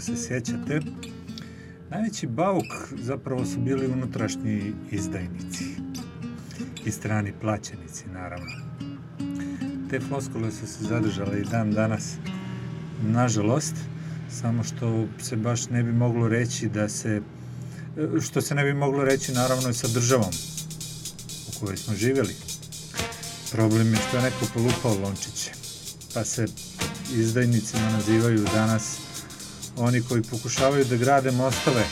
Ako se sjećate, najveći bauk zapravo su bili unutrašnji izdajnici i strani plaćenici, naravno. Te floskule su se zadržale i dan danas, nažalost, samo što se baš ne bi moglo reći da se, što se ne bi moglo reći naravno i sa državom u kojoj smo živjeli. Problem je što je neko polupao lončiće, pa se izdajnicima nazivaju danas oni koji pokušavaju da grade mostove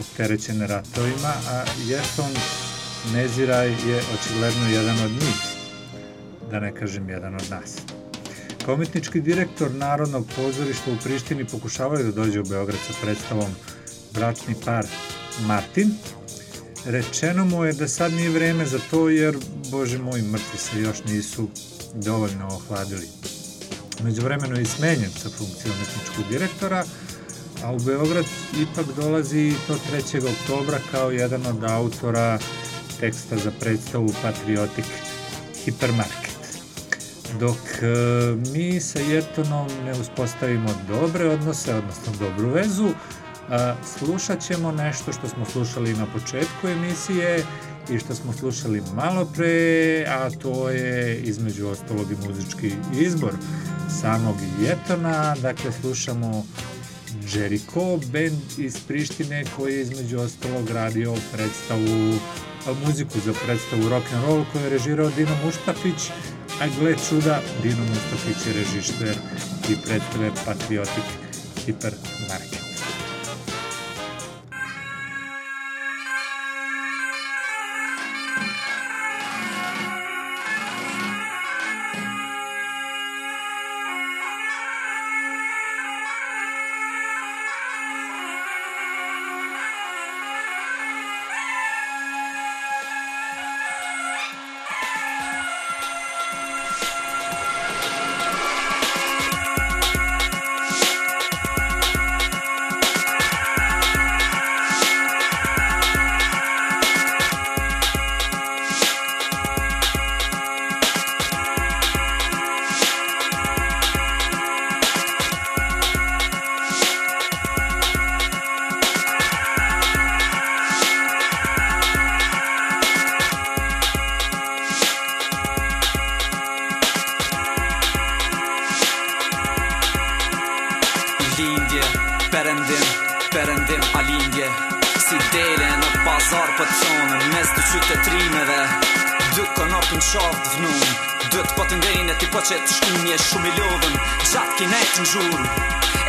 opterećene ratovima, a Jerton Neziraj je očigledno jedan od njih, da ne kažem jedan od nas. Kao umetnički direktor Narodnog pozorišta u Prištini pokušavaju da dođe u Beograd sa predstavom Bračni par Martin. Rečeno mu je da sad nije vreme za to jer, bože moj, mrtvi se još nisu dovoljno ohladili. Među vremenu je i smenjen sa funkcije umetničkog direktora, a u Beograd ipak dolazi to 3. oktobra kao jedan od autora teksta za predstavu Patriotic Hipermarket. Dok e, mi sa Jertonom ne uspostavimo dobre odnose, odnosno dobru vezu, slušat ćemo nešto što smo slušali na početku emisije i što smo slušali malo pre, a to je između ostalog i muzički izbor samog Jetona, dakle slušamo Jericho, band iz Prištine koji je između ostalog radio predstavu, muziku za predstavu rock and roll koju je režirao Dino Muštafić, a gle čuda, Dino Mustafić je režišter i predstave Patriotic Hipermarket. Pazar për conën Mes të qytetrimeve. Dy konopin qafë të vnun Dyt po të ngrejnë ti po që të shkunje shumë i lodhën Gjatë kinet në zhurë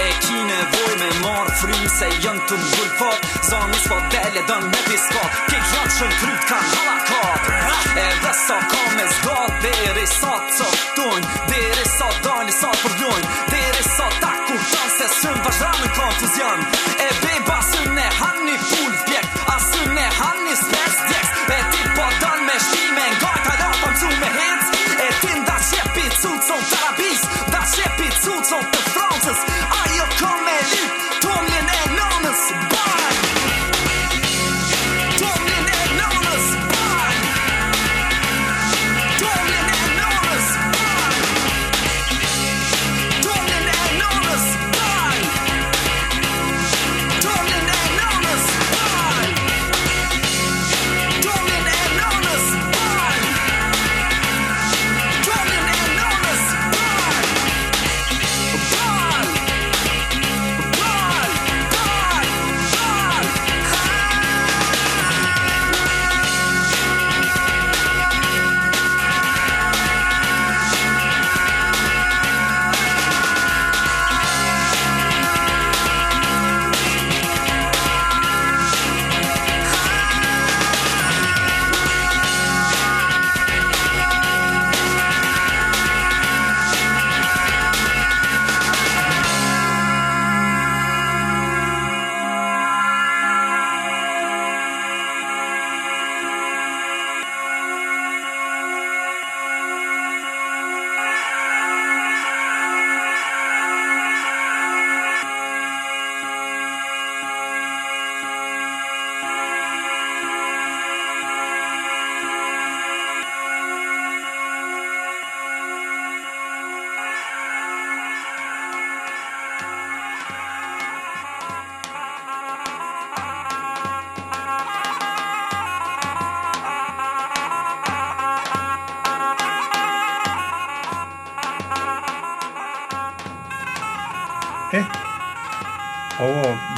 E kine voj me marë frymë Se jënë të në gullë fort. Zani s'po dele dënë me piskat Kek janë shën kryt kanë halakat E dhe sa ka me zgat Deri sa të coftojnë Deri sa dali sa përvlojnë Deri sa ta kur tanë Se sën vazhra me konfuzion. E beba sën e hani of the thousands.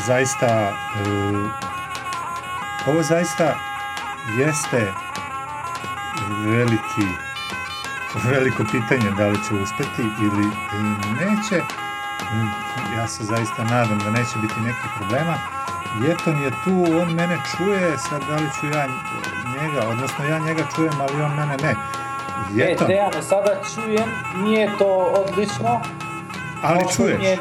Zaista, e, ovo zaista jeste veliki, veliko pitanje da li će uspeti ili e, neće. Ja se zaista nadam da neće biti nekih problema. Jeton je tu, on mene čuje, sad da li ću ja njega, odnosno ja njega čujem, ali on mene ne. E, Jeton, Dejane, sada čujem, nije to odlično. ali čuješ.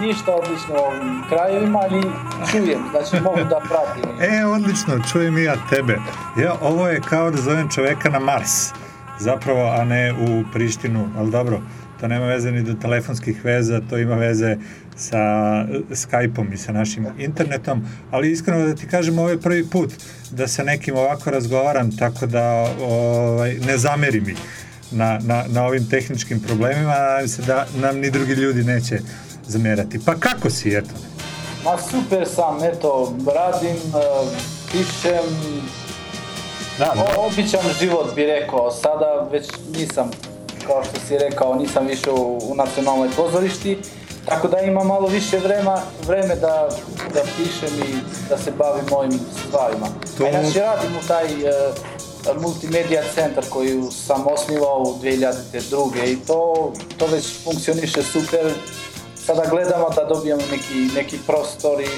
Ništa odlično u ovim krajevima, ali čujem, znači mogu da pratim. E, odlično, čujem i ja tebe. Ja, ovo je kao da zovem čoveka na Mars, zapravo, a ne u Prištinu, ali dobro, to nema veze ni do telefonskih veza, to ima veze sa eh, Skype-om i sa našim internetom, ali iskreno da ti kažem, ovo je prvi put da sa nekim ovako razgovaram, tako da ovaj, ne zameri mi na, na, na ovim tehničkim problemima, nadam se da nam ni drugi ljudi neće zamjerati. Pa kako si, eto? Ma super sam, eto, radim, e, pišem, Da, o, običan život bi rekao, sada već nisam, kao što si rekao, nisam više u, u nacionalnoj pozorišti, tako da imam malo više vrema, vreme da, da pišem i da se bavim ovim stvarima. To- A inače radim u taj e, multimedia centar koji sam osnivao u 2002. i to, to već funkcioniše super. Sada gledamo da dobijemo neki, neki prostor i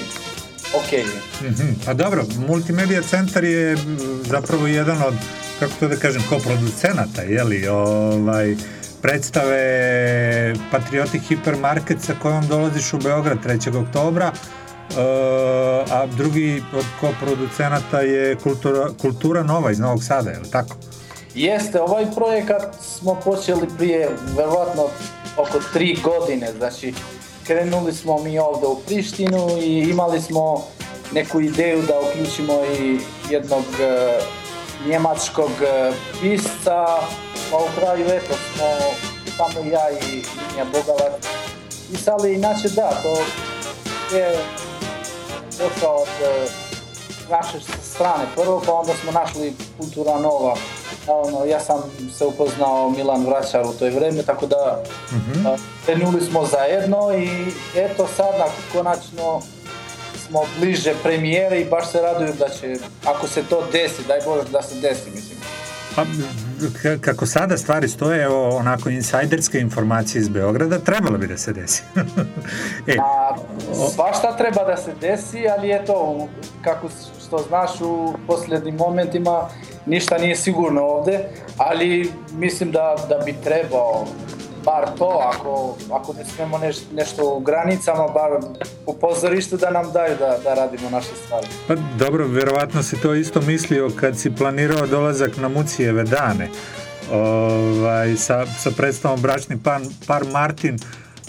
okej je. Mhm, Pa dobro, Multimedia centar je zapravo jedan od, kako to da kažem, koproducenata, jeli, ovaj, predstave Patrioti Hipermarket sa kojom dolaziš u Beograd 3. oktobra, e, a drugi od koproducenata je Kultura, Kultura Nova iz Novog Sada, je li tako? Jeste, ovaj projekat smo počeli prije verovatno oko tri godine, znači krenuli smo mi ovdje u Prištinu i imali smo neku ideju da uključimo i jednog e, njemačkog e, pisca, pa u kraju eto smo samo ja i Minja Bogavac pisali, inače da, to je došao od e, naše strane prvo, pa onda smo našli Kultura Nova. Naravno, ja sam se upoznao Milan Vraćar u toj vreme, tako da a, krenuli smo zajedno i eto sada konačno smo bliže premijere i baš se raduju da će, ako se to desi, daj Bože da se desi, mislim. Pa, kako sada stvari stoje, evo onako insajderske informacije iz Beograda, trebalo bi da se desi. e, A, svašta treba da se desi, ali eto, u- kako što znaš u posljednjim momentima ništa nije sigurno ovdje, ali mislim da, da bi trebao bar to, ako, ako ne smemo neš, nešto u granicama, bar u pozorištu da nam daju da, da radimo naše stvari. Pa dobro, vjerovatno si to isto mislio kad si planirao dolazak na Mucijeve dane ovaj, sa, sa predstavom Bračni par, par Martin,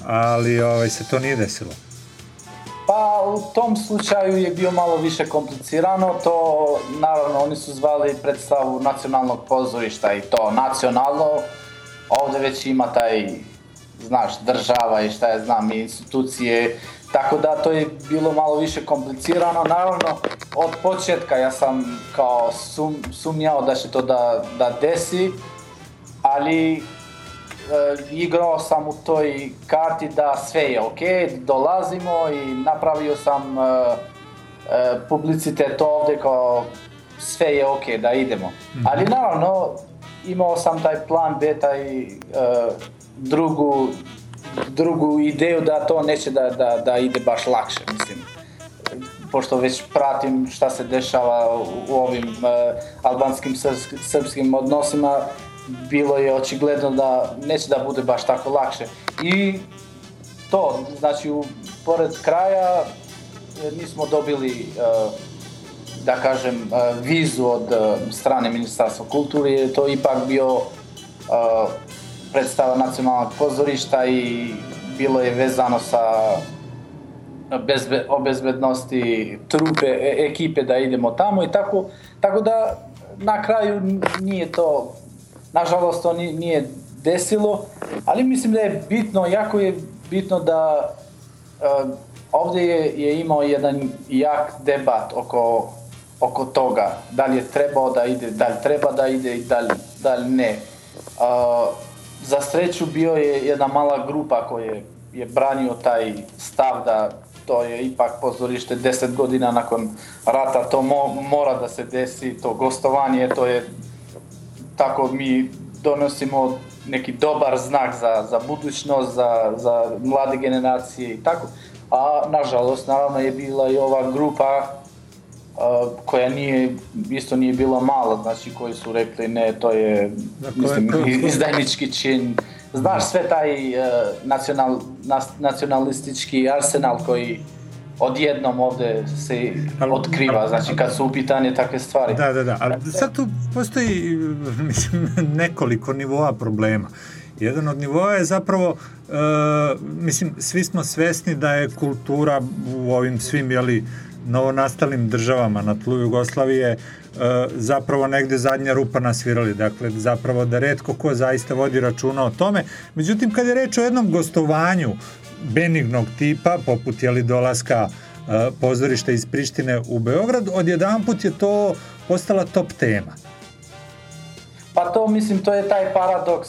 ali ovaj, se to nije desilo. Pa u tom slučaju je bio malo više komplicirano, to naravno oni su zvali predstavu nacionalnog pozorišta i to nacionalno, овде веќе има тај знаеш, држава и шта ја знам, и институции, така да тој било мало више комплицирано. Наравно, од почетка ја сам као сум, сумњао да се тоа да, да деси, али е, играо сам у тој карти да све е окей, долазимо и направио сам е, е, публицитет овде као све е окей, да идемо. Mm -hmm. Али наравно, imao sam taj plan B, taj e, drugu, drugu ideju da to neće da, da, da ide baš lakše, mislim pošto već pratim šta se dešava u, ovim e, albanskim srpsk- srpskim odnosima, bilo je očigledno da neće da bude baš tako lakše. I to, znači, u, pored kraja e, nismo dobili, e, da kažem, e, vizu od e, strane Ministarstva kulture, jer je to ipak bio e, predstava nacionalnog pozorišta i bilo je vezano sa bezbe, o bezbednosti trupe, ekipe da idemo tamo i tako, tako da na kraju nije to, nažalost to ni- nije desilo, ali mislim da je bitno, jako je bitno da e, ovdje je, je imao jedan jak debat oko, oko toga, da li je trebao da ide, da li treba da ide i da li, da li ne. E, za sreću bio je jedna mala grupa koja je je branio taj stav da to je ipak pozorište 10 godina nakon rata, to mo- mora da se desi, to gostovanje, to je tako mi donosimo neki dobar znak za, za budućnost, za, za mlade generacije i tako. A nažalost, naravno je bila i ova grupa uh, koja nije, isto nije bila mala, znači koji su rekli ne, to je mislim, to- izdajnički čin. Znaš sve taj uh, nacional, nas- nacionalistički arsenal koji odjednom ovde se otkriva, znači kad su u pitanje takve stvari. Da, da, da, ali sad tu postoji mislim, nekoliko nivoa problema. Jedan od nivoa je zapravo, e, mislim, svi smo svesni da je kultura u ovim svim, jeli, novonastalim državama na tlu Jugoslavije e, zapravo negde zadnja rupa nasvirali. Dakle, zapravo da redko ko zaista vodi računa o tome. Međutim, kad je reč o jednom gostovanju benignog tipa, poput jeli, dolaska e, pozorišta iz Prištine u Beograd, odjedanput je to postala top tema. Pa to mislim to je taj paradoks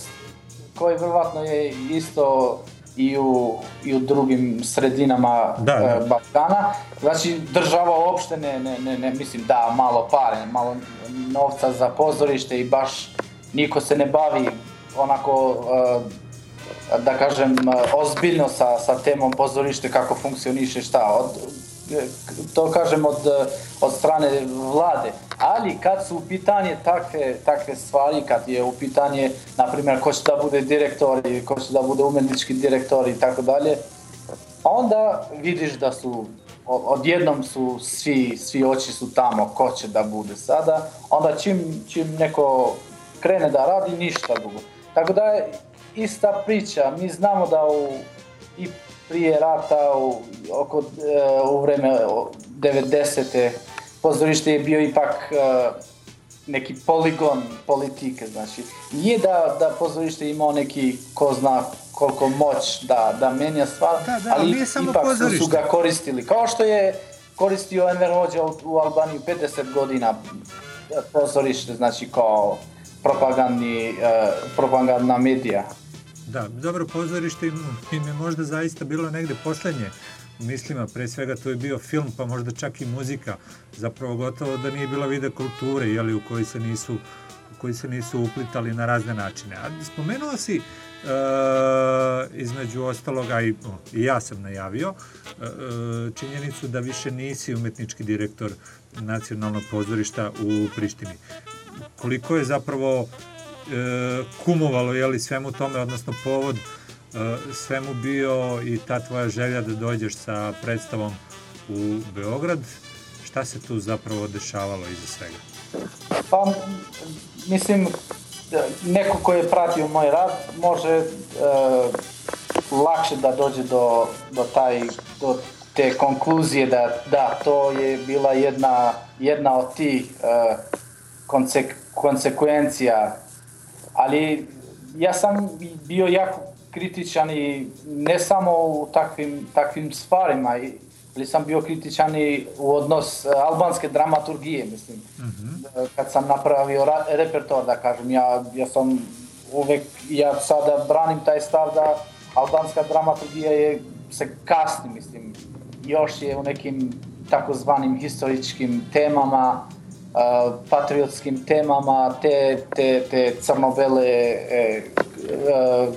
koji vjerovatno je isto i u, i u drugim sredinama Da, da. e, Balkana. Znači država uopšte ne, ne, ne, ne, mislim da malo pare, malo novca za pozorište i baš niko se ne bavi onako e, da kažem e, ozbiljno sa, sa temom pozorište kako funkcioniše šta od, to kažem od, od strane vlade. Ali kad su u pitanje takve, takve stvari kad je u pitanje na primjer ko će da bude direktor i ko će da bude umetnički direktor i tako dalje onda vidiš da su odjednom su svi, svi oči su tamo ko će da bude sada. Onda čim, čim neko krene da radi ništa drugo. Tako da je ista priča. Mi znamo da u, i prije rata u, oko, e, u vreme o, 90. pozorište je bio ipak e, neki poligon politike, znači je da, da pozorište imao neki ko zna koliko moć da, da menja stvar, Da, da, ali nije ipak su, pozorište. su ga koristili. Kao što je koristio Enver Hođa u, u Albaniji 50 godina e, pozorište, znači kao propagandni, e, propagandna medija. Da, dobro pozorište im, je možda zaista bilo negde poslednje mislima, pre svega to je bio film, pa možda čak i muzika, zapravo gotovo da nije bila vida kulture, jeli, u koji se nisu koji se nisu uplitali na razne načine. A spomenuo si e, između ostaloga i, i ja sam najavio e, e, činjenicu da više nisi umetnički direktor nacionalnog pozorišta u Prištini. Koliko je zapravo kumovalo je li svemu tome, odnosno povod e, svemu bio i ta tvoja želja da dođeš sa predstavom u Beograd. Šta se tu zapravo dešavalo iza svega? Pa, mislim, e, neko ko je pratio moj rad može e, lakše da dođe do, do, taj, do te konkluzije da, da to je bila jedna, jedna od tih e, konsek, konsekvencija. Ali ja sam bio jako kritičan i ne samo u takvim, takvim stvarima, i- ali sam bio kritičan i u odnos e, albanske dramaturgije, mislim. Kad sam napravio ra- repertoar, da kažem, ja, ja sam uvek, ja sada branim taj stav da albanska dramaturgija je, se kasni, mislim, još je u nekim takozvanim historičkim temama, patriotskim temama, te, te, te crno-bele e, e,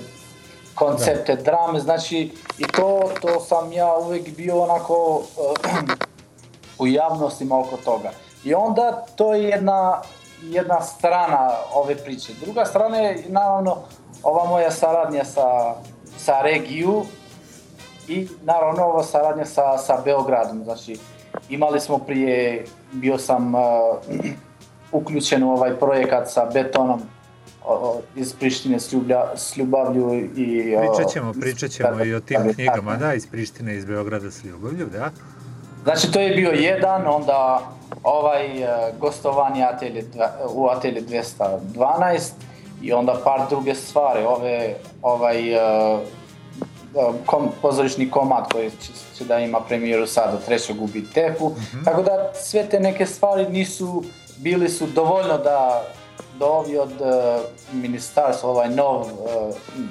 koncepte drame, znači i to, to sam ja uvek bio onako u javnostima oko toga. I onda to je jedna, jedna strana ove priče. Druga strana je naravno ova moja saradnja sa, sa regiju i naravno ova saradnja sa, sa Beogradom. Znači imali smo prije, bio sam uh, uključen u ovaj projekat sa betonom o, iz Prištine s, ljublja, s ljubavlju i... o, Pričat ćemo, pričat ćemo i o tim tako. knjigama, da, iz Prištine, iz Beograda s ljubavlju, da. Znači to je bio jedan, onda ovaj uh, gostovanje atelje, u atelje 212 i onda par druge stvari, ove, ovaj uh, uh, kom, pozorišni komad koji će, će da ima premijeru sada trećeg u Bitefu, tako da sve te neke stvari nisu, bili su dovoljno da, da ovi od e, ministarstva, ovaj nov e,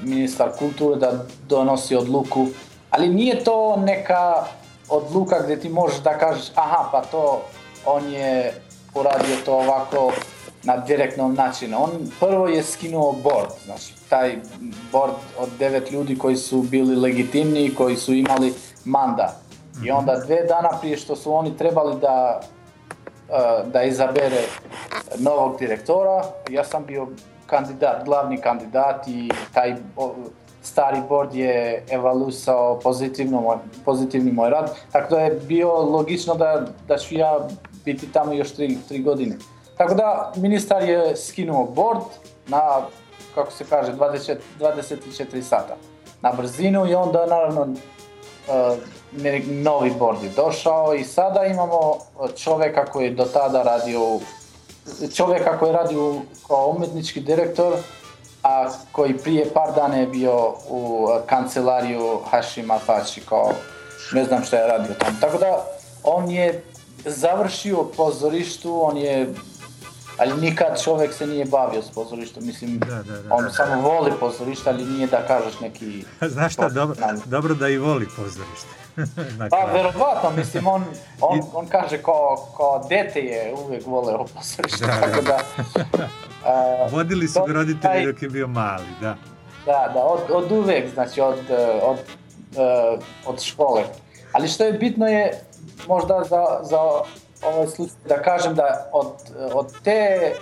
ministar kulture da donosi odluku, ali nije to neka odluka gdje ti možeš da kažeš aha pa to on je uradio to ovako na direktnom načinu. On prvo je skinuo board, znači taj board od devet ljudi koji su bili legitimni i koji su imali mandat. I onda dve dana prije što su oni trebali da e, da izabere novog direktora. Ja sam bio kandidat, glavni kandidat i taj stari board je evaluisao pozitivno moj, pozitivni moj rad. Tako da je bio logično da, da ću ja biti tamo još tri, tri godine. Tako da ministar je skinuo board na, kako se kaže, 20, 24 sata na brzinu i onda naravno e, novi board je došao i sada imamo čovjeka koji je do tada radio čovjeka koji je radio kao umjetnički direktor a koji prije par dana je bio u e, kancelariju Hashima Fači kao ne znam šta je radio tamo. Tako da on je završio pozorištu, on je ali nikad čovjek se nije bavio s pozorištom, mislim, on samo voli pozorište, ali nije da kažeš neki... Znaš šta, dobro, dobro da i voli pozorište. Pa, verovatno, mislim, on, on, on kaže kao, kao dete je uvijek voleo pozorište, Da, tako da... a, Vodili su ga roditelji dok je bio mali, da. Da, da, od, od uvijek, znači od, eh, od, eh, od škole. Ali što je bitno je možda za, za ovaj slučaj da kažem da od, od te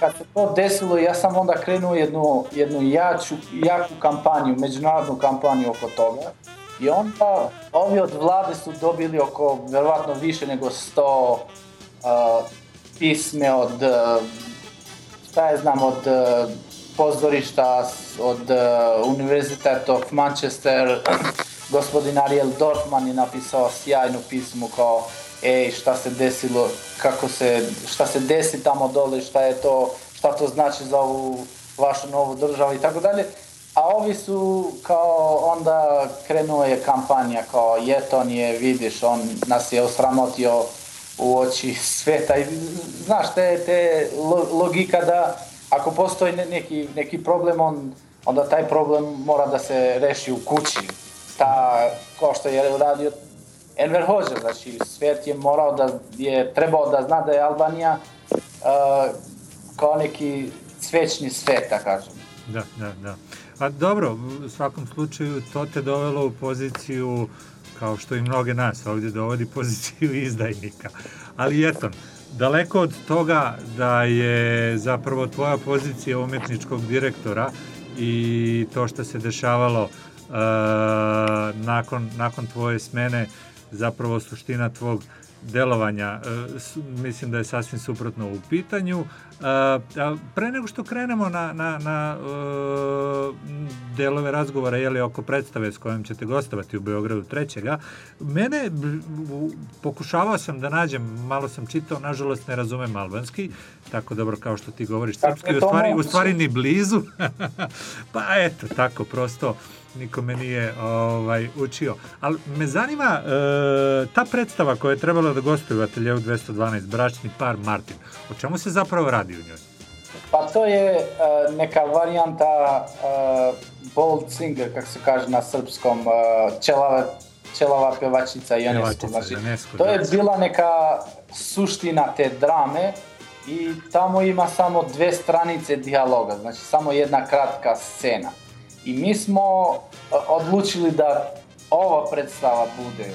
kad se to desilo ja sam onda krenuo jednu, jednu jaču, jaku kampanju, međunarodnu kampanju oko toga. I onda ovi od vlade su dobili oko, verovatno više nego 100 uh, pisme od uh, šta je znam, od e, pozorišta, od e, Univerziteta of Manchester, gospodin Ariel Dorfman je napisao sjajnu pismu kao ej, šta se desilo, kako se, šta se desi tamo dole, šta je to, šta to znači za ovu vašu novu državu i tako dalje. A ovi su kao onda krenuo je kampanja kao Jeton je, vidiš, on nas je osramotio u oči sveta i znaš te, te lo- logika da ako postoji ne- neki, neki problem on, onda taj problem mora da se reši u kući ta, kao što je uradio Enver Hoxha, znači svijet je morao da je trebao da zna da je Albanija uh, kao neki svećni svet, da kažem. Da, da, da. A dobro, u svakom slučaju to te dovelo u poziciju, kao što i mnoge nas ovdje dovodi, poziciju izdajnika. Ali eto, daleko od toga da je zapravo tvoja pozicija umjetničkog direktora i to što se dešavalo e, nakon, nakon tvoje smene zapravo suština tvog delovanja e, mislim da je sasvim suprotno u pitanju. E, a pre nego što krenemo na, na, na e, delove razgovora jeli, oko predstave s kojom ćete gostovati u Beogradu trećega, mene b- u- pokušavao sam da nađem, malo sam čitao, nažalost ne razumem albanski, tako dobro kao što ti govoriš srpski, u stvari, u stvari ni blizu. pa eto, tako prosto niko me nije ovaj, učio. Ali me zanima e, ta predstava koja je trebala da gostuje u ateljevu 212, bračni par Martin. O čemu se zapravo radi u njoj? Pa to je e, neka varijanta e, bold singer, kako se kaže na srpskom, e, čelava, čelava pevačica. Pevačica Znači, to da. je bila neka suština te drame i tamo ima samo dve stranice dijaloga, znači samo jedna kratka scena. I mi smo e, odlučili da ova predstava bude,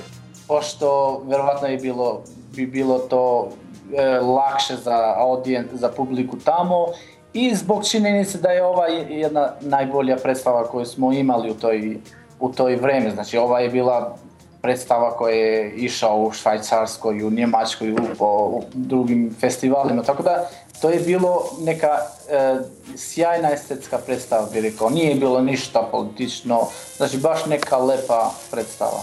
pošto verovatno je bilo, bi bilo to e, lakše za audijen, za publiku tamo i zbog činjenice da je ova je- jedna najbolja predstava koju smo imali u toj, u toj vreme. Znači ova je bila predstava koja je išao u Švajcarskoj, u Njemačkoj, u, po, u drugim festivalima, tako da to je bilo neka e, sjajna estetska predstava, bi rekao. Nije bilo ništa politično, znači baš neka lepa predstava.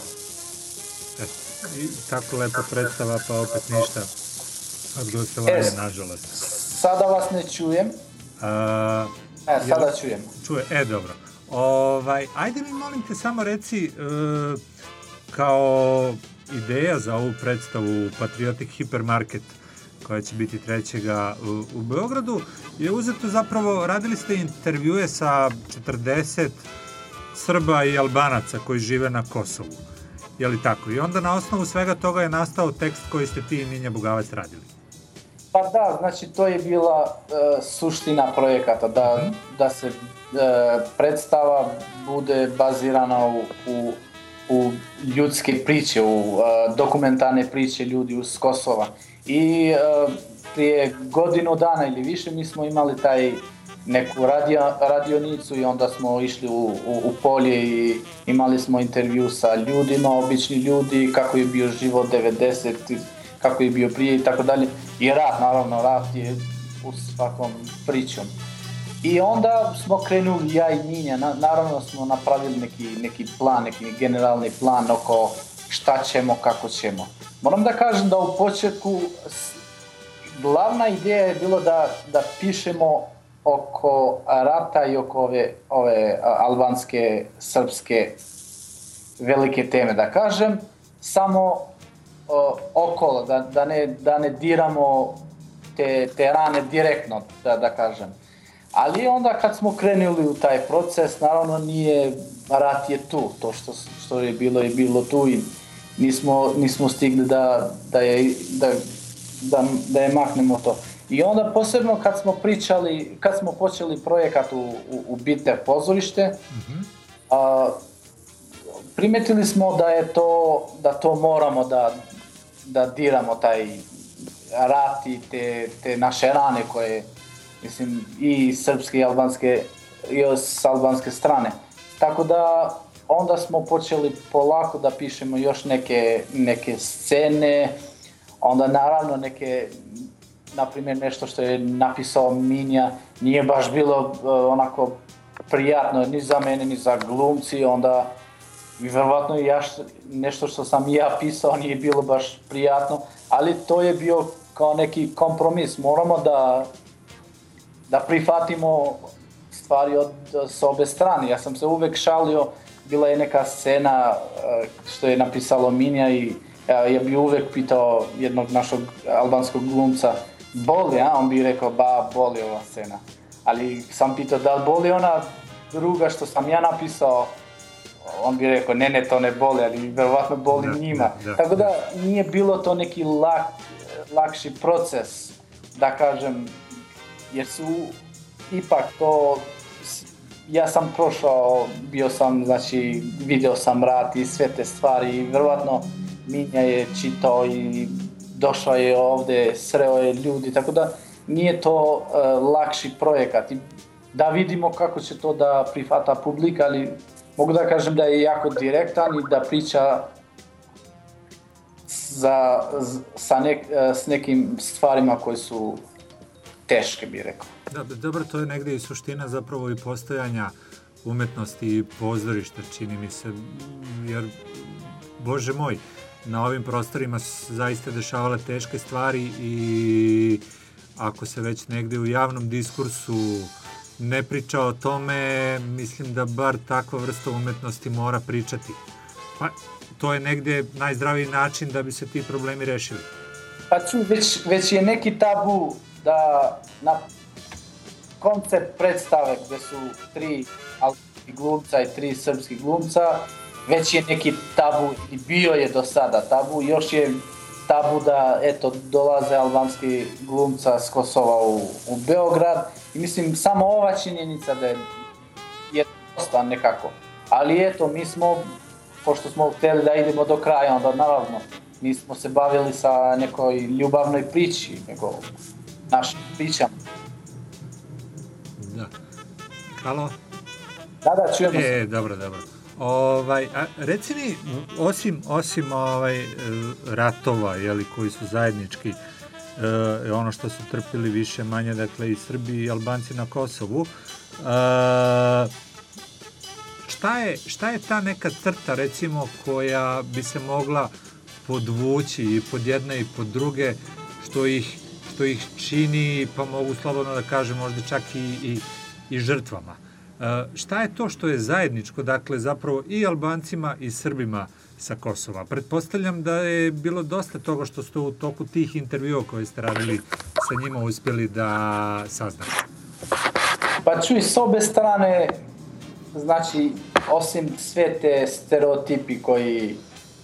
I tako lepa predstava, pa opet ništa od gostovanja, E, nažalost. Sada vas ne čujem. A, E, sada jel- čujem. Čuje, e, dobro. Ovaj, ajde mi molim te samo reci e, kao ideja za ovu predstavu Patriotic Hypermarket koja će biti trećega u, u Beogradu, je uzeto zapravo, radili ste intervjue sa 40 Srba i Albanaca koji žive na Kosovu. Je li tako? I onda na osnovu svega toga je nastao tekst koji ste ti i Ninja Bugavac radili. Pa da, znači to je bila e, suština projekata, da, da se e, predstava bude bazirana u, u, u ljudske priče, u e, dokumentarne priče ljudi uz Kosova. I e, prije godinu dana ili više mi smo imali taj neku radio, radionicu i onda smo išli u, u, u polje i imali smo intervju sa ljudima, obični ljudi, kako je bio život 90 kako je bio prije i tako dalje. I rat, naravno, rat je u svakom pričom. I onda smo krenuli, ja i Ninja, na, naravno smo napravili neki, neki plan, neki generalni plan oko šta ćemo, kako ćemo. Moram da kažem da u početku glavna ideja je bilo da, da pišemo oko rata i oko ove, ove albanske, srpske velike teme, da kažem, samo o, okolo, da, da, ne, da ne diramo te, te rane direktno, da, da kažem. Ali onda kad smo krenuli u taj proces, naravno nije, rat je tu, to što, što je bilo je bilo tu i nismo, nismo stigli da, da, je, da, da, da je maknemo to. I onda posebno kad smo pričali, kad smo počeli projekat u, u, u Bitne pozorište, a, primetili smo da je to, da to moramo da, da diramo taj rat i te, te naše rane koje, mislim, i srpske i albanske, i s albanske strane. Tako da onda smo počeli polako da pišemo još neke, neke scene, onda naravno neke, na primjer nešto što je napisao Minja, nije baš bilo e, onako prijatno ni za mene ni za glumci, onda i verovatno ja što, nešto što sam ja pisao nije bilo baš prijatno, ali to je bio kao neki kompromis. Moramo da, da prihvatimo stvari od, s obe strane. Ja sam se uvek šalio, bila je neka scena eh, što je napisalo Minja i ja, ja bi uvek pitao jednog našog albanskog glumca boli, a? On bi rekao, ba, boli ova scena. Ali sam pitao da li boli ona druga što sam ja napisao, on bi rekao, ne, ne, to ne boli, ali verovatno boli Da, njima. da, da. Tako da nije bilo to neki lak, lakši proces, da kažem, jer su ipak to, ja sam prošao, bio sam, znači, video sam rat i sve te stvari i verovatno Minja je čitao i došao je ovde, sreo je ljudi, tako da nije to uh, lakši projekat. I da vidimo kako će to da prihvata publika, ali mogu da kažem da je jako direktan i da priča za, sa nek, e, s nekim stvarima koje su teške, bi rekao. Da, dobro, to je negde i suština zapravo i postojanja umetnosti i pozorišta, čini mi se, jer, bože moj, na ovim prostorima su zaista dešavale teške stvari i ako se već negde u javnom diskursu ne priča o tome, mislim da bar takva vrsta umetnosti mora pričati. Pa, to je negde najzdraviji način da bi se ti problemi rešili. Pa ču, već, već je neki tabu da na koncept predstave gde su tri albanski glumca i tri srpski glumca, već je neki tabu i bio je do sada tabu, još je tabu da eto dolaze albanski glumca s Kosova u, u Beograd i mislim samo ova činjenica da je, je dosta nekako. Ali eto, mi smo, pošto smo hteli da idemo do kraja, onda naravno nismo se bavili sa nekoj ljubavnoj priči, nego našim pričama. Halo? Da, da, čujemo se. E, dobro, dobro. Ovaj, a reci mi, osim, osim ovaj, e, ratova, jeli, koji su zajednički, e, ono što su trpili više manje, dakle i Srbi i Albanci na Kosovu, e, šta, je, šta je ta neka crta, recimo, koja bi se mogla podvući i pod jedne i pod druge, što ih, što ih čini, pa mogu slobodno da kažem, možda čak i, i, i žrtvama. E, šta je to što je zajedničko, dakle, zapravo i Albancima i Srbima sa Kosova. Pretpostavljam da je bilo dosta toga što ste u toku tih intervjua koje ste radili sa njima uspjeli da saznate. Pa čuj, s obe strane, znači, osim sve te stereotipi koji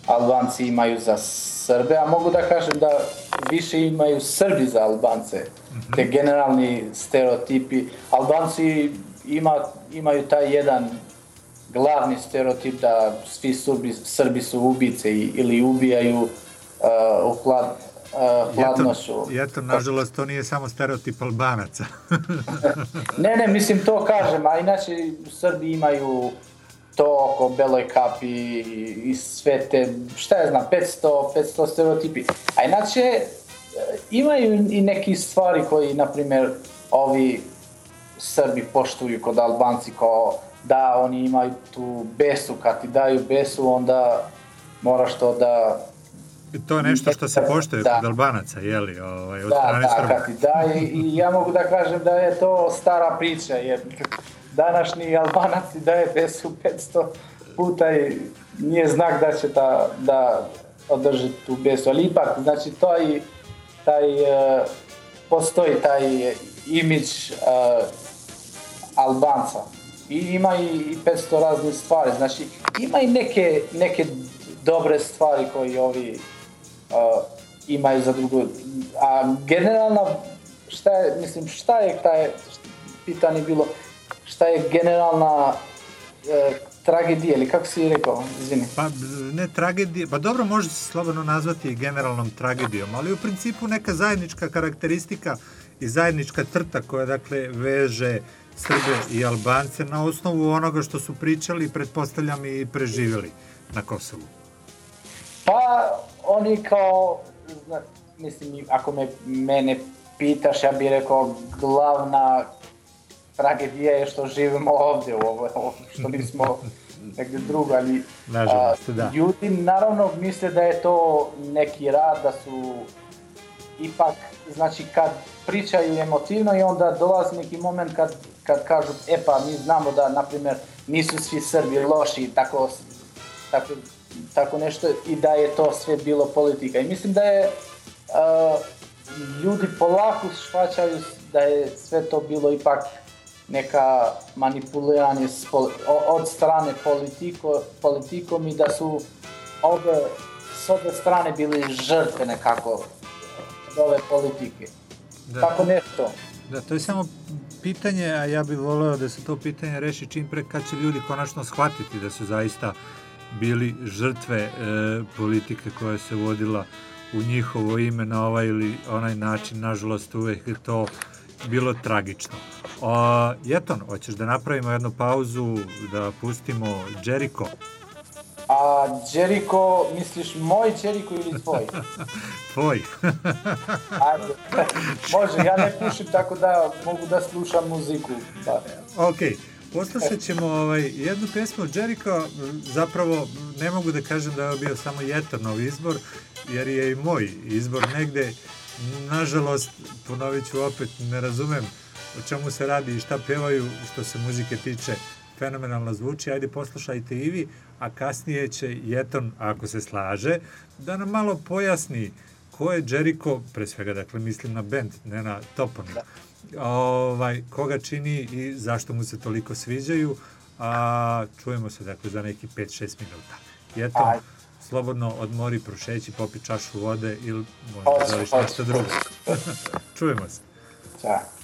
Albanci imaju za Srbe, a mogu da kažem da više imaju Srbi za Albance, te generalni stereotipi. Albanci ima, imaju taj jedan glavni stereotip da svi Srbi, Srbi su ubice ili ubijaju uh, u hlad, uh, hladnošću. I eto, nažalost, to nije samo stereotip Albanaca. Ne, ne, mislim to kažem, a inače Srbi imaju to oko beloj kapi i- i sve te, šta ja znam, 500, 500 stereotipi. A inače e, imaju i neki stvari koji, na primjer, ovi Srbi poštuju kod Albanci kao da oni imaju tu besu, kad ti daju besu onda moraš to da to je nešto što se poštuje Da. kod Albanaca, jeli, ovaj, od da, strane da, Srba. kad ti daje i ja mogu da kažem da je to stara priča, jer današnji Albanac ti daje besu 500 puta i nije znak da će ta, da održi tu besu, ali ipak, znači to i taj, e, postoji taj imidž e, Albanca i ima i, i 500 raznih stvari, znači ima i neke, neke dobre stvari koji ovi uh, imaju za drugo. A generalna, šta je, mislim, šta je taj, pitanje bilo, šta je generalna e, tragedija ili kako si rekao, izvini. Pa ne tragedije, pa dobro može se slobodno nazvati generalnom tragedijom, ali u principu neka zajednička karakteristika i zajednička crta koja dakle veže Srbe i Albance na osnovu onoga što su pričali, pretpostavljam i preživjeli na Kosovu. Pa oni kao, zna, mislim, ako me mene pitaš, ja bih rekao glavna tragedija je što živimo ovdje, u ovo, što nismo negdje drugo, ali Nažalost, da. ljudi naravno misle da je to neki rad, da su ipak, znači kad pričaju emotivno i onda dolazi neki moment kad, kad kažu, e pa mi znamo da, na primjer, nisu svi Srbi loši, tako, tako, tako nešto i da je to sve bilo politika. I mislim da je uh, ljudi polako shvaćaju da je sve to bilo ipak neka manipuliranje od strane politiko, politikom i da su ove, s ove strane bili žrtve nekako od ove politike. Da. Tako nešto. Da, to je samo pitanje, a ja bih voleo da se to pitanje reši čim pre kad će ljudi konačno shvatiti da su zaista bili žrtve e, politike koja se vodila u njihovo ime na ovaj ili onaj način. Nažalost, uvek je to bilo tragično. A, Jeton, hoćeš da napravimo jednu pauzu, da pustimo Jericho? A Jericho, misliš moj Jericho ili tvoj? Tvoj. Ajde. Može, ja ne pušim tako da mogu da slušam muziku. Da. Ok, poslušat ćemo ovaj, jednu pesmu Jericho, zapravo ne mogu da kažem da je bio samo Jetanov izbor, jer je i moj izbor negde, nažalost, ponovit ću opet, ne razumem o čemu se radi i šta pevaju, što se muzike tiče, fenomenalno zvuči, ajde poslušajte i vi, a kasnije će Jeton, ako se slaže, da nam malo pojasni ko je Jericho, pre svega, dakle, mislim na band, ne na toponim, ovaj, koga čini i zašto mu se toliko sviđaju, a čujemo se, dakle, za neki 5-6 minuta. Jeton, Ajde. slobodno odmori, prošeći, popi čašu vode ili možda želiš hoću, nešto drugo. čujemo se. Ćao.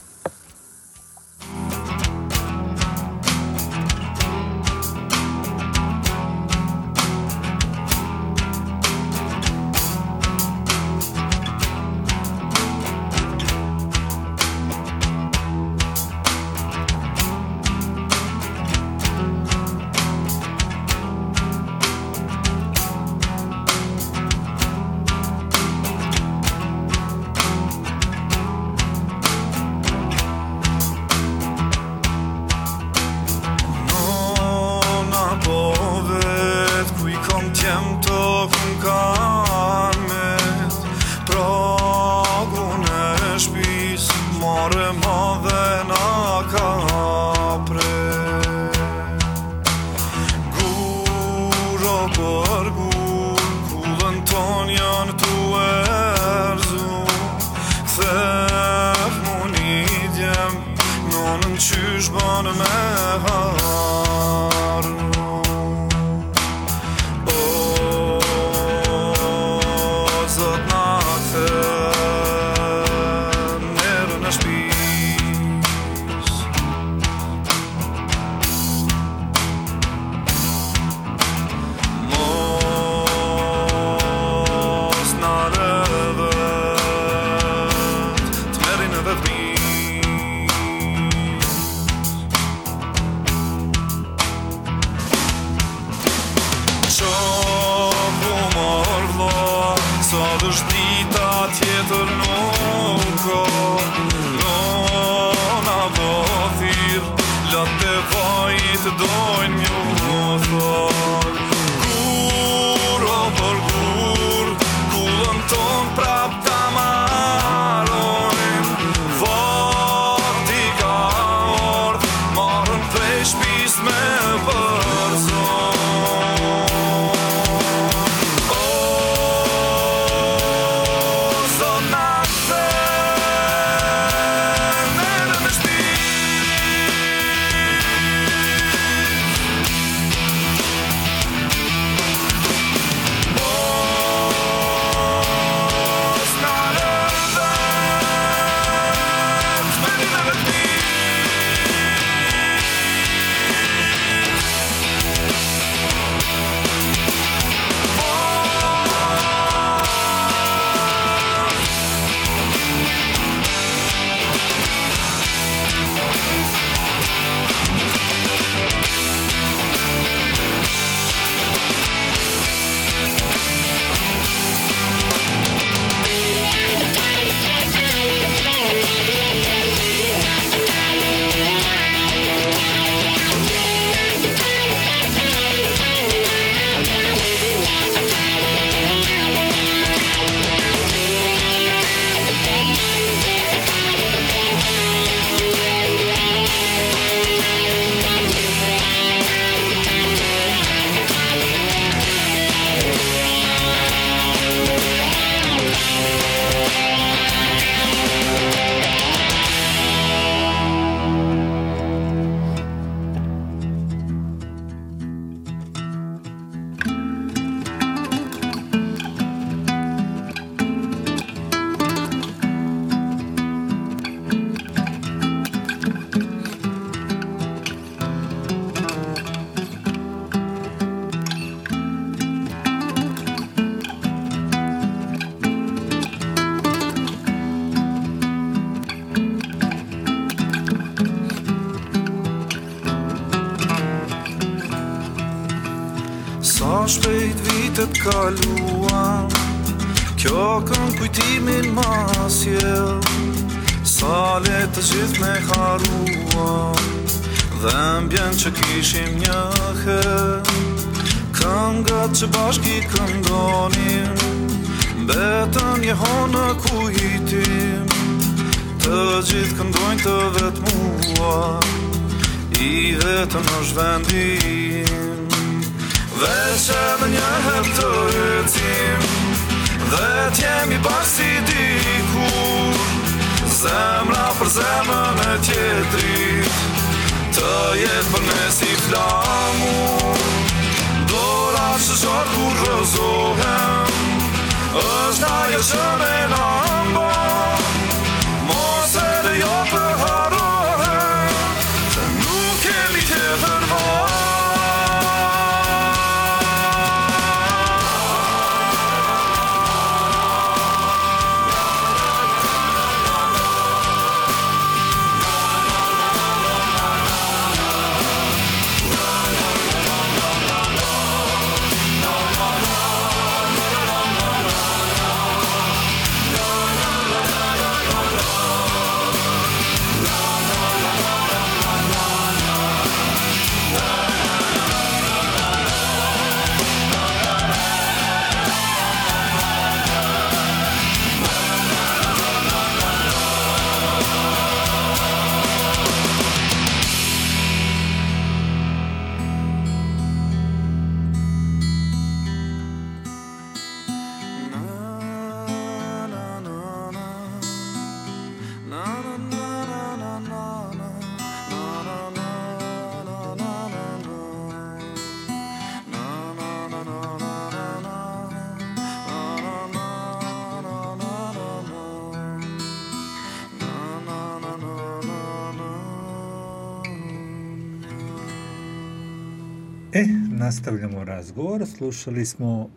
razgovor. Slušali smo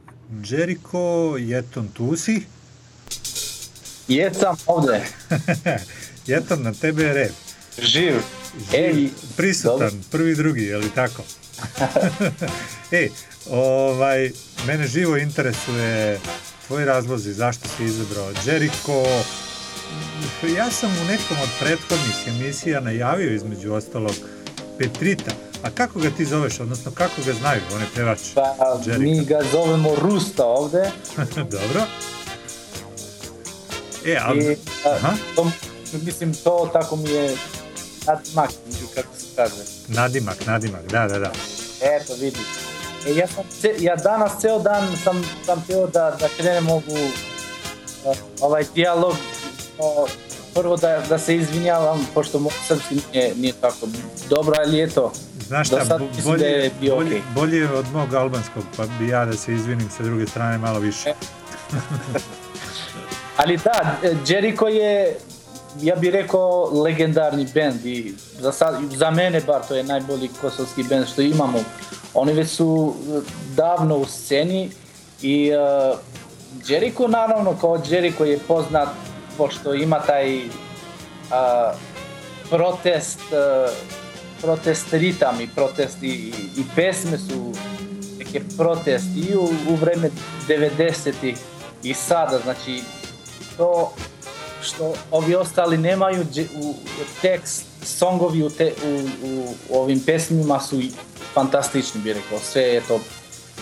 Jeriko Jeton, tu si? Jesam ovde. Jeton, na tebe je red. Živ. Živ. Ej, Prisutan, dobro. prvi, drugi, je li tako? Ej, ovaj, mene živo interesuje tvoji razlozi zašto si izabrao Jeriko. ja sam u nekom od prethodnih emisija najavio između ostalog Petrita, A kako ga ti zoveš, odnosno kako ga znaju, on je pevač Pa, mi ga zovemo Rusta ovde. Dobro. E, ali... I, a, to, mislim, to tako mi je nadimak, kako se kaže. Nadimak, nadimak, da, da, da. Eto, vidiš. E, ja, sam, ce, ja danas ceo dan sam, sam htio da, da krenem ovu, ovaj dijalog. O, prvo da, da se izvinjavam, pošto moj srpski nije, nije tako dobro, ali eto, Znaš šta, mislim bolje, da je bio bolje, okej. bolje je od mog albanskog, pa bi ja da se izvinim sa druge strane malo više. Ali da, Jericho je, ja bih rekao, legendarni bend i za, sad, za mene bar to je najbolji kosovski bend što imamo. Oni već su eh, davno u sceni i uh, Jericho naravno kao Jericho je poznat pošto ima taj uh, protest uh, protest ritam i protest i, i, i pesme su neke protesti i u, u vreme 90-ih i sada, znači to što ovi ostali nemaju u, tekst, songovi u, te, u, u, ovim pesmima su fantastični bi rekao, sve je to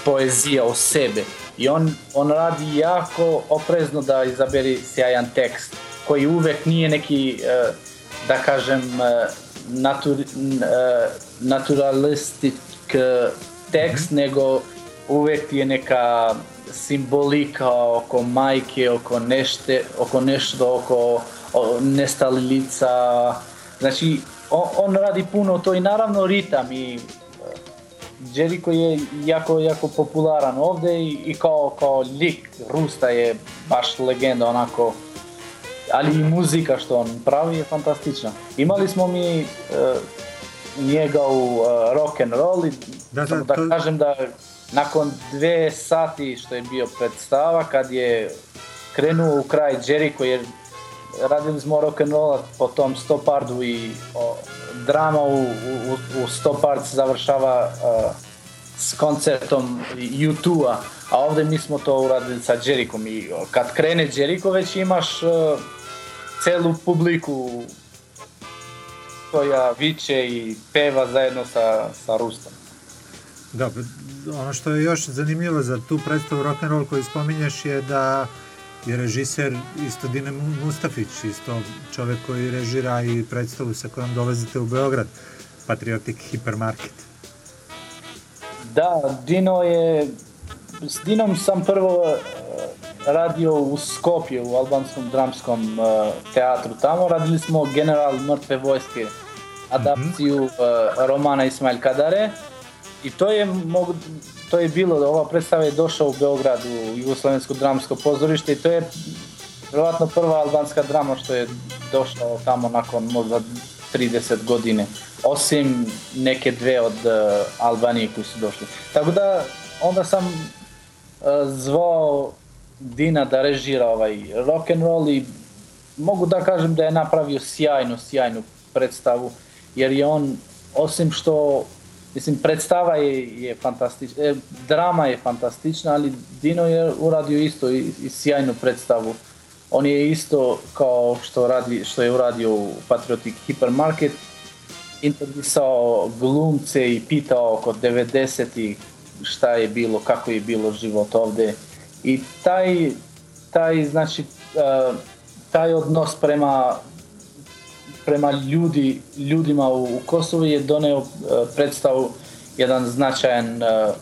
poezija o sebe. I on, on radi jako oprezno da izaberi sjajan tekst koji uvek nije neki eh, da kažem eh, natur, eh, naturalistik eh, tekst nego uvek je neka simbolika oko majke, oko nešte, oko nešto, oko o, nestali lica. Znači, on, on radi puno to i naravno ritam i eh, Jericho je jako, jako popularan ovde i, i kao, kao lik Rusta je baš legenda onako ali i muzika što on pravi je fantastična. Imali smo mi njega u uh, rock and roll i Da, da, da to- kažem da nakon dve sati što je bio predstava kad je krenuo u kraj Jericho jer radili smo rock and roll po tom Stopardu i o, drama u, u, u Stopard se završava uh, s koncertom U2-a, a ovde mi smo to uradili sa Jerichom i kad krene Jericho već imaš uh, celu publiku koja viče i peva zajedno sa, sa Rustom. Dobro, ono što je još zanimljivo za tu predstavu rock and roll koju spominješ je da je režiser isto Dine Mu- Mustafić, isto čovek koji režira i predstavu sa kojom dolazite u Beograd, Patriotic Hipermarket. Da, Dino je... S Dinom sam prvo eh, radio u Skopje, u albanskom dramskom eh, teatru. Tamo radili smo General mrtve vojske, adapciju eh, romana Ismail Kadare. I to je, mog, to je bilo, ova predstava je došla u Beograd u Jugoslovensko dramsko pozorište i to je vjerovatno prva albanska drama što je došla tamo nakon možda 30 godine. Osim neke dve od uh, Albanije koji su došli. Tako da onda sam zvao Dina da režira ovaj rock and roll i mogu da kažem da je napravio sjajnu, sjajnu predstavu jer je on osim što mislim predstava je, je fantastična, e, drama je fantastična, ali Dino je uradio isto i, i sjajnu predstavu. On je isto kao što radi što je uradio u Patriotic Hypermarket intervjisao glumce i pitao oko 90 šta je bilo, kako je bilo život ovde. I taj, taj znači, uh, taj odnos prema prema ljudi, ljudima u, u Kosovu je doneo uh, predstavu jedan značajan uh,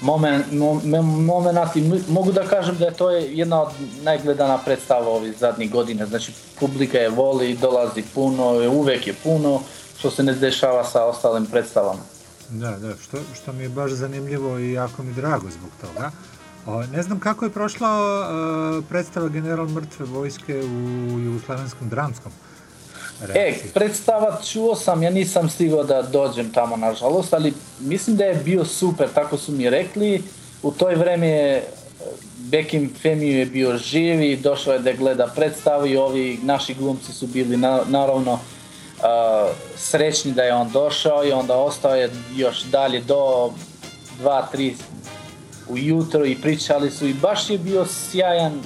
moment, mom, moment i mogu da kažem da je to je jedna od najgledana predstava ovih zadnjih godina. Znači publika je voli, dolazi puno, uvek je puno, što se ne dešava sa ostalim predstavama. Da, da, što, što mi je baš zanimljivo i jako mi drago zbog toga. O, ne znam kako je prošla uh, predstava General mrtve vojske u Jugoslavenskom dramskom E, predstava čuo sam, ja nisam stigao da dođem tamo nažalost, ali mislim da je bio super, tako su mi rekli. U toj vreme je Bekim Femiju je bio živ i došao je da gleda predstavu i ovi naši glumci su bili na, naravno srećni da je on došao i onda ostao je još dalje do 2-3 ujutro i pričali su i baš je bio sjajan, uh,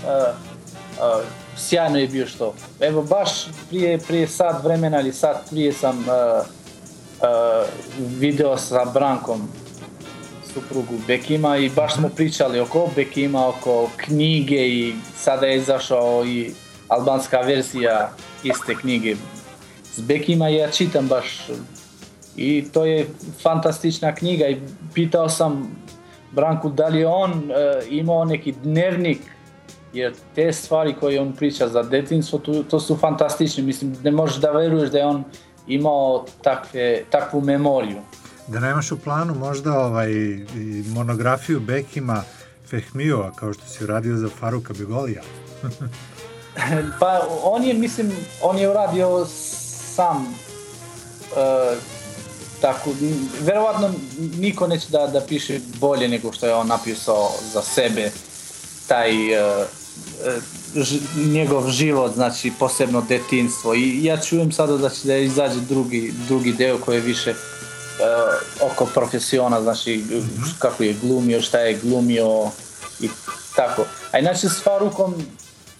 uh, sjajno je bio što. Evo baš prije, prije sat vremena ili sat prije sam uh, uh, video sa Brankom suprugu Bekima i baš smo pričali oko Bekima, oko knjige i sada je izašao i albanska verzija iste knjige s Bekima ja čitam baš. I to je fantastična knjiga i pitao sam Branku da li je on uh, imao neki dnevnik jer te stvari koje on priča za detinstvo to, to su fantastične. Mislim ne možeš da veruješ da je on imao takve, takvu memoriju. Da nemaš u planu možda ovaj, monografiju Bekima Fehmiova, kao što si uradio za Faruka Bigolija? pa on je, mislim, on je uradio sam uh, tako, verovatno niko neće da, da piše bolje nego što je on napisao za sebe taj uh, ž, njegov život, znači posebno detinstvo i ja čujem sada da će da izađe drugi, drugi deo koji je više uh, oko profesiona, znači kako je glumio, šta je glumio i tako. A inače s Farukom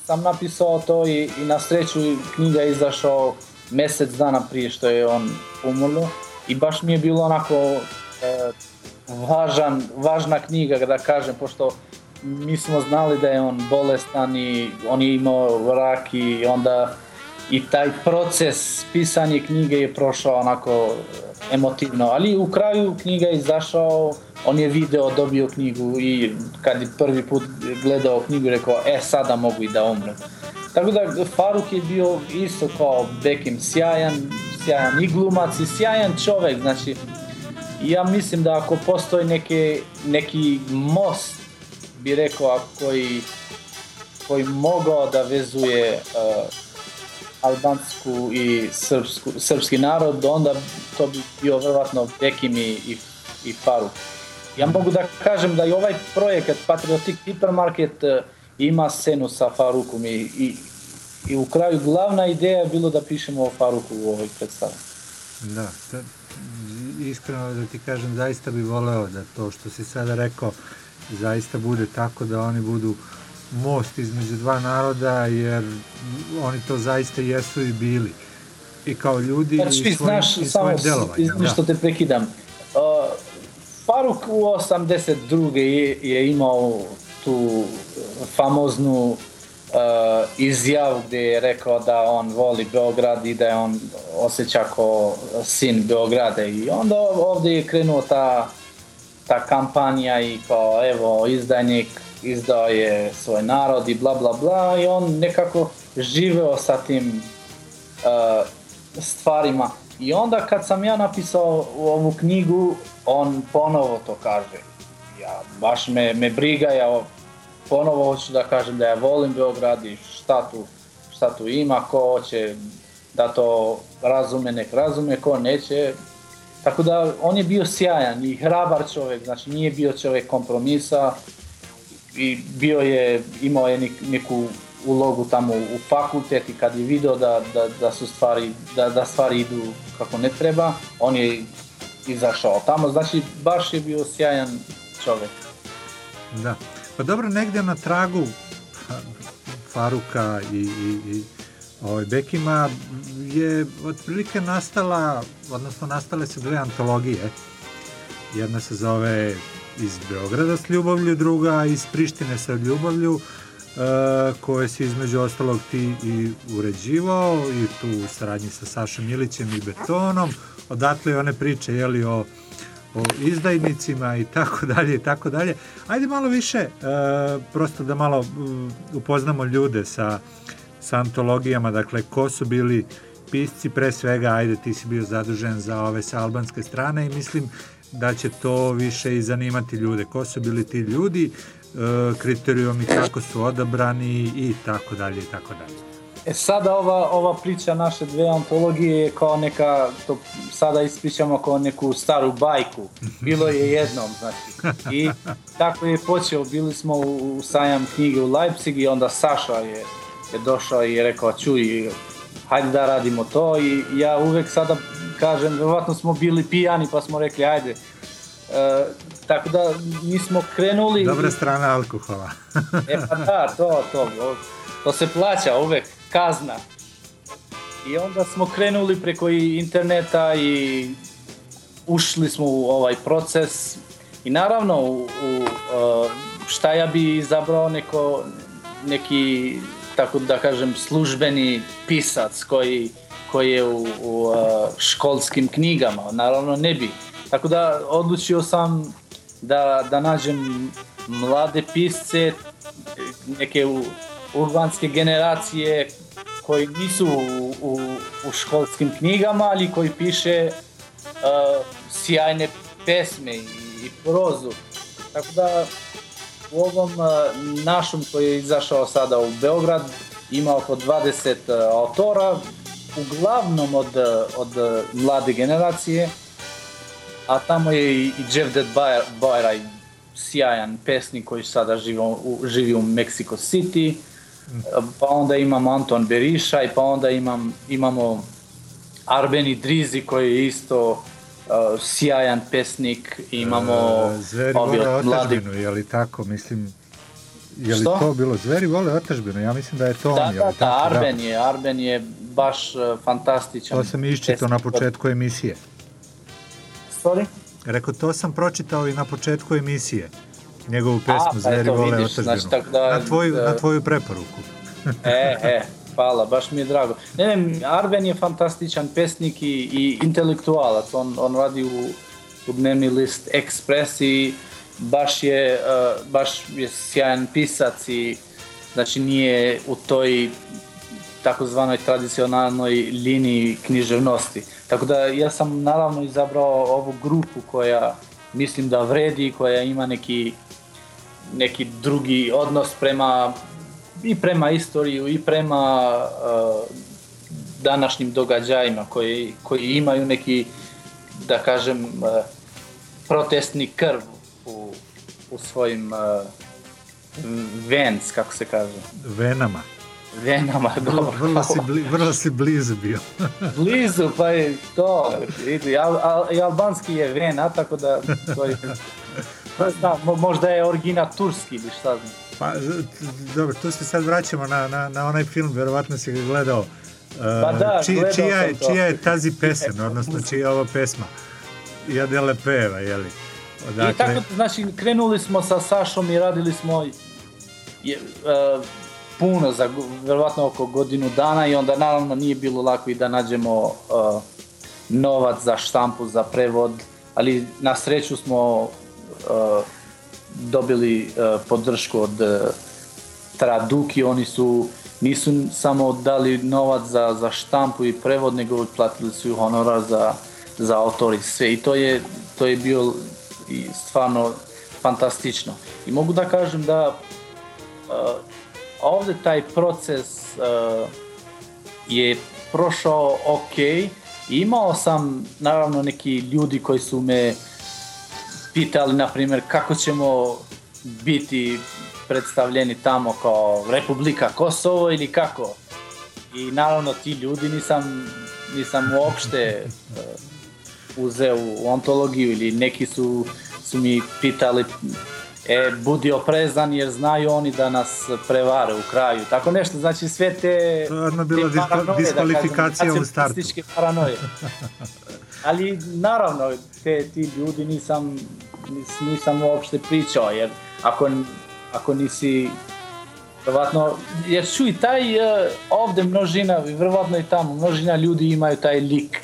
sam napisao to i, i na sreću knjiga je izašao mesec dana prije što je on umrlo i baš mi je bilo onako uh, važan, važna knjiga da kažem, pošto mi smo znali da je on bolestan i on je imao rak i onda i taj proces pisanja knjige je prošao onako emotivno, ali u kraju knjiga je izašao, on je video, dobio knjigu i kad je prvi put gledao knjigu rekao, e sada mogu i da umrem. Tako da Faruk je bio isto kao Bekim, sjajan, sjajan i glumac i sjajan čovek, znači ja mislim da ako postoji neke, neki most, bi rekao, koji, koji mogao da vezuje uh, albansku i srpsku, srpski narod, onda to bi bio verovatno Bekim i, i, i Faruk. Ja mogu da kažem da i ovaj projekat Patriotic Hipermarket uh, ima scenu sa Farukom i, i, i u kraju glavna ideja je bilo da pišemo o Faruku u ovoj predstavi. Da, da, iskreno da ti kažem, zaista bi voleo da to što si sada rekao zaista bude tako da oni budu most između dva naroda, jer oni to zaista jesu i bili. I kao ljudi znači, i svojim, znaš, i svojim. Samo što te prekidam. Uh, Faruk u 82. je, je imao tu famoznu uh, izjavu gdje je rekao da on voli Beograd i da je on osjeća kao sin Beograda i onda ovdje je krenuo ta, ta kampanja i kao evo izdajnik izdao je svoj narod i bla bla bla i on nekako živeo sa tim uh, stvarima. I onda kad sam ja napisao ovu knjigu on ponovo to kaže. Ja baš me, me briga ja ponovo hoću da kažem da ja volim Beograd i šta tu, šta tu ima, ko hoće da to razume, nek razume, ko neće. Tako da on je bio sjajan i hrabar čovjek, znači nije bio čovjek kompromisa i bio je, imao je neku ulogu tamo u fakultet i kad je video da, da, da su stvari, da, da stvari idu kako ne treba, on je izašao tamo, znači baš je bio sjajan čovjek. Da. Pa dobro, negde na tragu Faruka i, i, i ovaj, Bekima je otprilike nastala, odnosno nastale su dve antologije. Jedna se zove iz Beograda s ljubavlju, druga iz Prištine sa ljubavlju, uh, koje si između ostalog ti i uređivao i tu u saradnji sa Sašom Ilićem i Betonom. Odatle one priče, jeli, o o izdajnicima i tako dalje i tako dalje. Ajde malo više, e, prosto da malo upoznamo ljude sa, sa antologijama, dakle ko su bili pisci, pre svega, ajde ti si bio zadužen za ove sa albanske strane i mislim da će to više i zanimati ljude. Ko su bili ti ljudi, e, kriterijumi kako su odabrani i tako dalje i tako dalje. E sada ova, ova priča naše dve antologije je kao neka, to sada ispričamo kao neku staru bajku. Bilo je jednom, znači. I tako je počeo, bili smo u, u sajam knjige u Leipzig i onda Saša je, je došao i je rekao, čuj, hajde da radimo to i ja uvek sada kažem, vjerovatno smo bili pijani pa smo rekli, ajde, e, tako da mi smo krenuli... Dobra strana alkohola. E pa da, to, to, to se plaća uvek, kazna. I onda smo krenuli preko i interneta i ušli smo u ovaj proces i naravno u, u uh, šta ja bi izabrao neko, neki, tako da kažem, službeni pisac koji, koji je u, u uh, školskim knjigama, naravno ne bi. Tako da odlučio sam da, da nađem mlade pisce, neke u- urbanske generacije koji nisu u, u, u školskim knjigama, ali koji piše uh, sjajne pesme i, i prozu. Tako da u ovom uh, našom koji je izašao sada u Beograd ima oko 20 uh, autora, uglavnom od, od mlade generacije, a tamo je i, i Jeff Dead Bajraj, sjajan pesnik koji sada živi u, živi u Mexico City, pa onda imamo Anton Berišaj, pa onda imam, imamo Arbeni Drizi koji je isto uh, sjajan pesnik, imamo E, Zveri vole otačbinu, je li tako? Mislim, je li Što? to bilo? Zveri vole otačbinu, ja mislim da je to Da, on, je da, li da, tako? Arben je, Arben je baš uh, fantastičan. To sam iščitao na početku emisije. Sorry? Rekao, to sam pročitao i na početku emisije. Njegovu pesmu pa Zveri eto, vole vidiš, znači, tako da- na, tvoju, da- na tvoju preporuku. E, e, hvala, baš mi je drago. Ne, ne, Arben je fantastičan pesnik i, i intelektualac. On, on radi u, u dnevni list Express i baš je, uh, baš je sjajan pisac i znači nije u toj takozvanoj tradicionalnoj liniji književnosti. Tako da ja sam naravno izabrao ovu grupu koja mislim da vredi, koja ima neki neki drugi odnos prema i prema istoriju i prema uh, današnjim događajima koji, koji imaju neki da kažem uh, protestni krv u, u svojim uh, vens, kako se kaže. Venama. Venama, dobro. vrlo, si, bli, vrlo si blizu bio. Blizu, pa je to, vidi, al, al, i albanski je vena, tako da to je, da, mo- možda je origina turski ili šta znam. Pa, dobro, tu se sad vraćamo na, na, na onaj film, verovatno si ga gledao. Uh, Pa da, gledao čija, je, čija je tazi pesen, odnosno čija je ova pesma? Jadele peva, jeli? I tako, znači, krenuli smo sa Sašom i radili smo je, e, puno, za verovatno oko godinu dana i onda naravno nije bilo lako i da nađemo e, novac za štampu, za prevod, ali na sreću smo e, dobili e, podršku od e, Traduki, oni su nisu samo dali novac za, za štampu i prevod, nego platili su honorar za, za autor i sve. I to je, to je bio stvarno fantastično. I mogu da kažem da uh, ovde taj proces uh, je prošao ok. Imao sam naravno neki ljudi koji su me pitali, na primjer, kako ćemo biti predstavljeni tamo kao Republika Kosovo ili kako. I naravno ti ljudi nisam, nisam uopšte uh, uzeo u ontologiju ili neki su, su mi pitali e, budi oprezan jer znaju oni da nas prevare u kraju. Tako nešto, znači sve te, To je paranoje, da diskvalifikacija u startu. paranoje. Ali naravno, te, ti ljudi nisam, nis, nisam uopšte pričao, jer ako, ako nisi Verovatno, jer čuj, taj uh, ovde množina, i verovatno i tamo, množina ljudi imaju taj lik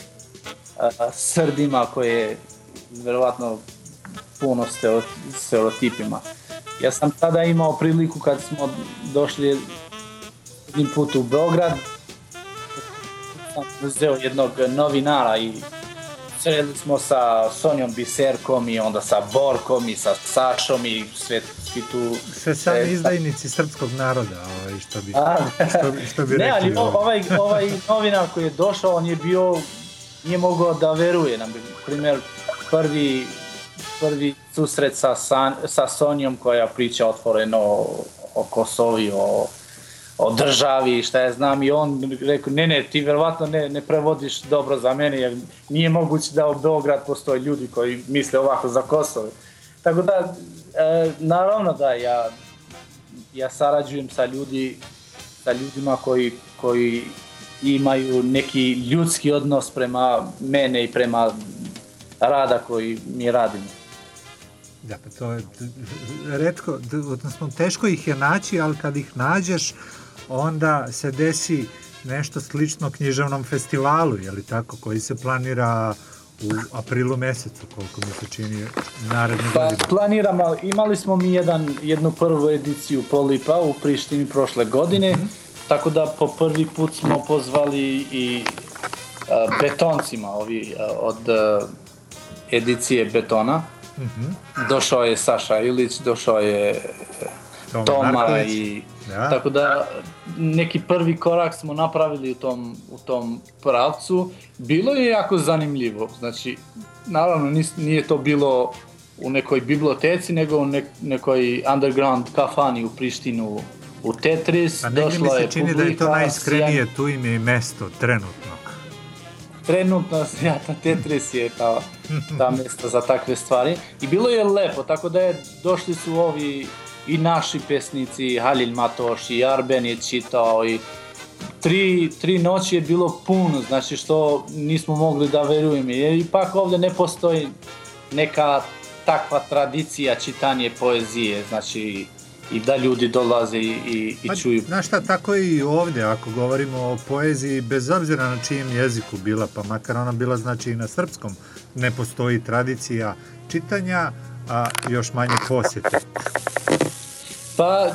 uh, srdima koje verovatno puno stereotipima. Ja sam tada imao priliku kad smo došli jednim put u Beograd, sam uzeo jednog novinara i sreli smo sa Sonjom Biserkom i onda sa Borkom i sa Sašom i sve, svi tu... Sve sami izdajnici srpskog naroda, ovaj, što bi, A, što, bi- što bi ne, rekli. ali o- ovaj, ovaj novinar koji je došao, on je bio, nije mogao da veruje. Na primjer, prvi, prvi susret sa, San, sa Sonjom koja priča otvoreno o, o Kosovi, o, o državi, šta ja znam, i on rekao, ne, ne, ti verovatno ne, ne prevodiš dobro za mene, jer nije moguće da u Beograd postoje ljudi koji misle ovako za Kosovo. Tako da, e, naravno da ja, ja sarađujem sa ljudi, sa ljudima koji, koji imaju neki ljudski odnos prema mene i prema rada koji mi radimo. Da, pa to je redko, odnosno teško ih je naći, ali kad ih nađeš, onda se desi nešto slično književnom festivalu, je li tako, koji se planira u aprilu mesecu, koliko mi se čini naredne Pa godine. planiramo, imali smo mi jedan, jednu prvu ediciju Polipa u Prištini prošle godine, tako da po prvi put smo pozvali i a, betoncima ovi a, od a, edicije Betona. Mhm. Došao je Saša Ilić, došao je Toma Toma Marković. i Da. tako da neki prvi korak smo napravili u tom, u tom pravcu. Bilo je jako zanimljivo. Znači, naravno nis- nije to bilo u nekoj biblioteci, nego u nek- nekoj underground kafani u Prištinu u Tetris. A negdje mi se čini da je to publika, najiskrenije tu ime i mesto, trenutno. Trenutno ta Tetris je ta, ta mesta za takve stvari. I bilo je lepo, tako da je, došli su ovi i naši pesnici, Halil Matoš i Arben je čitao i tri, tri noći je bilo puno, znači što nismo mogli da verujemo. Jer ipak ovdje ne postoji neka takva tradicija čitanje poezije, znači i da ljudi dolaze i, i, i Pa, čuju. Znaš šta, tako je i ovdje, ako govorimo o poeziji, bez obzira na čijem jeziku bila, pa makar ona bila znači i na srpskom, ne postoji tradicija čitanja, a još manje posjete. Pa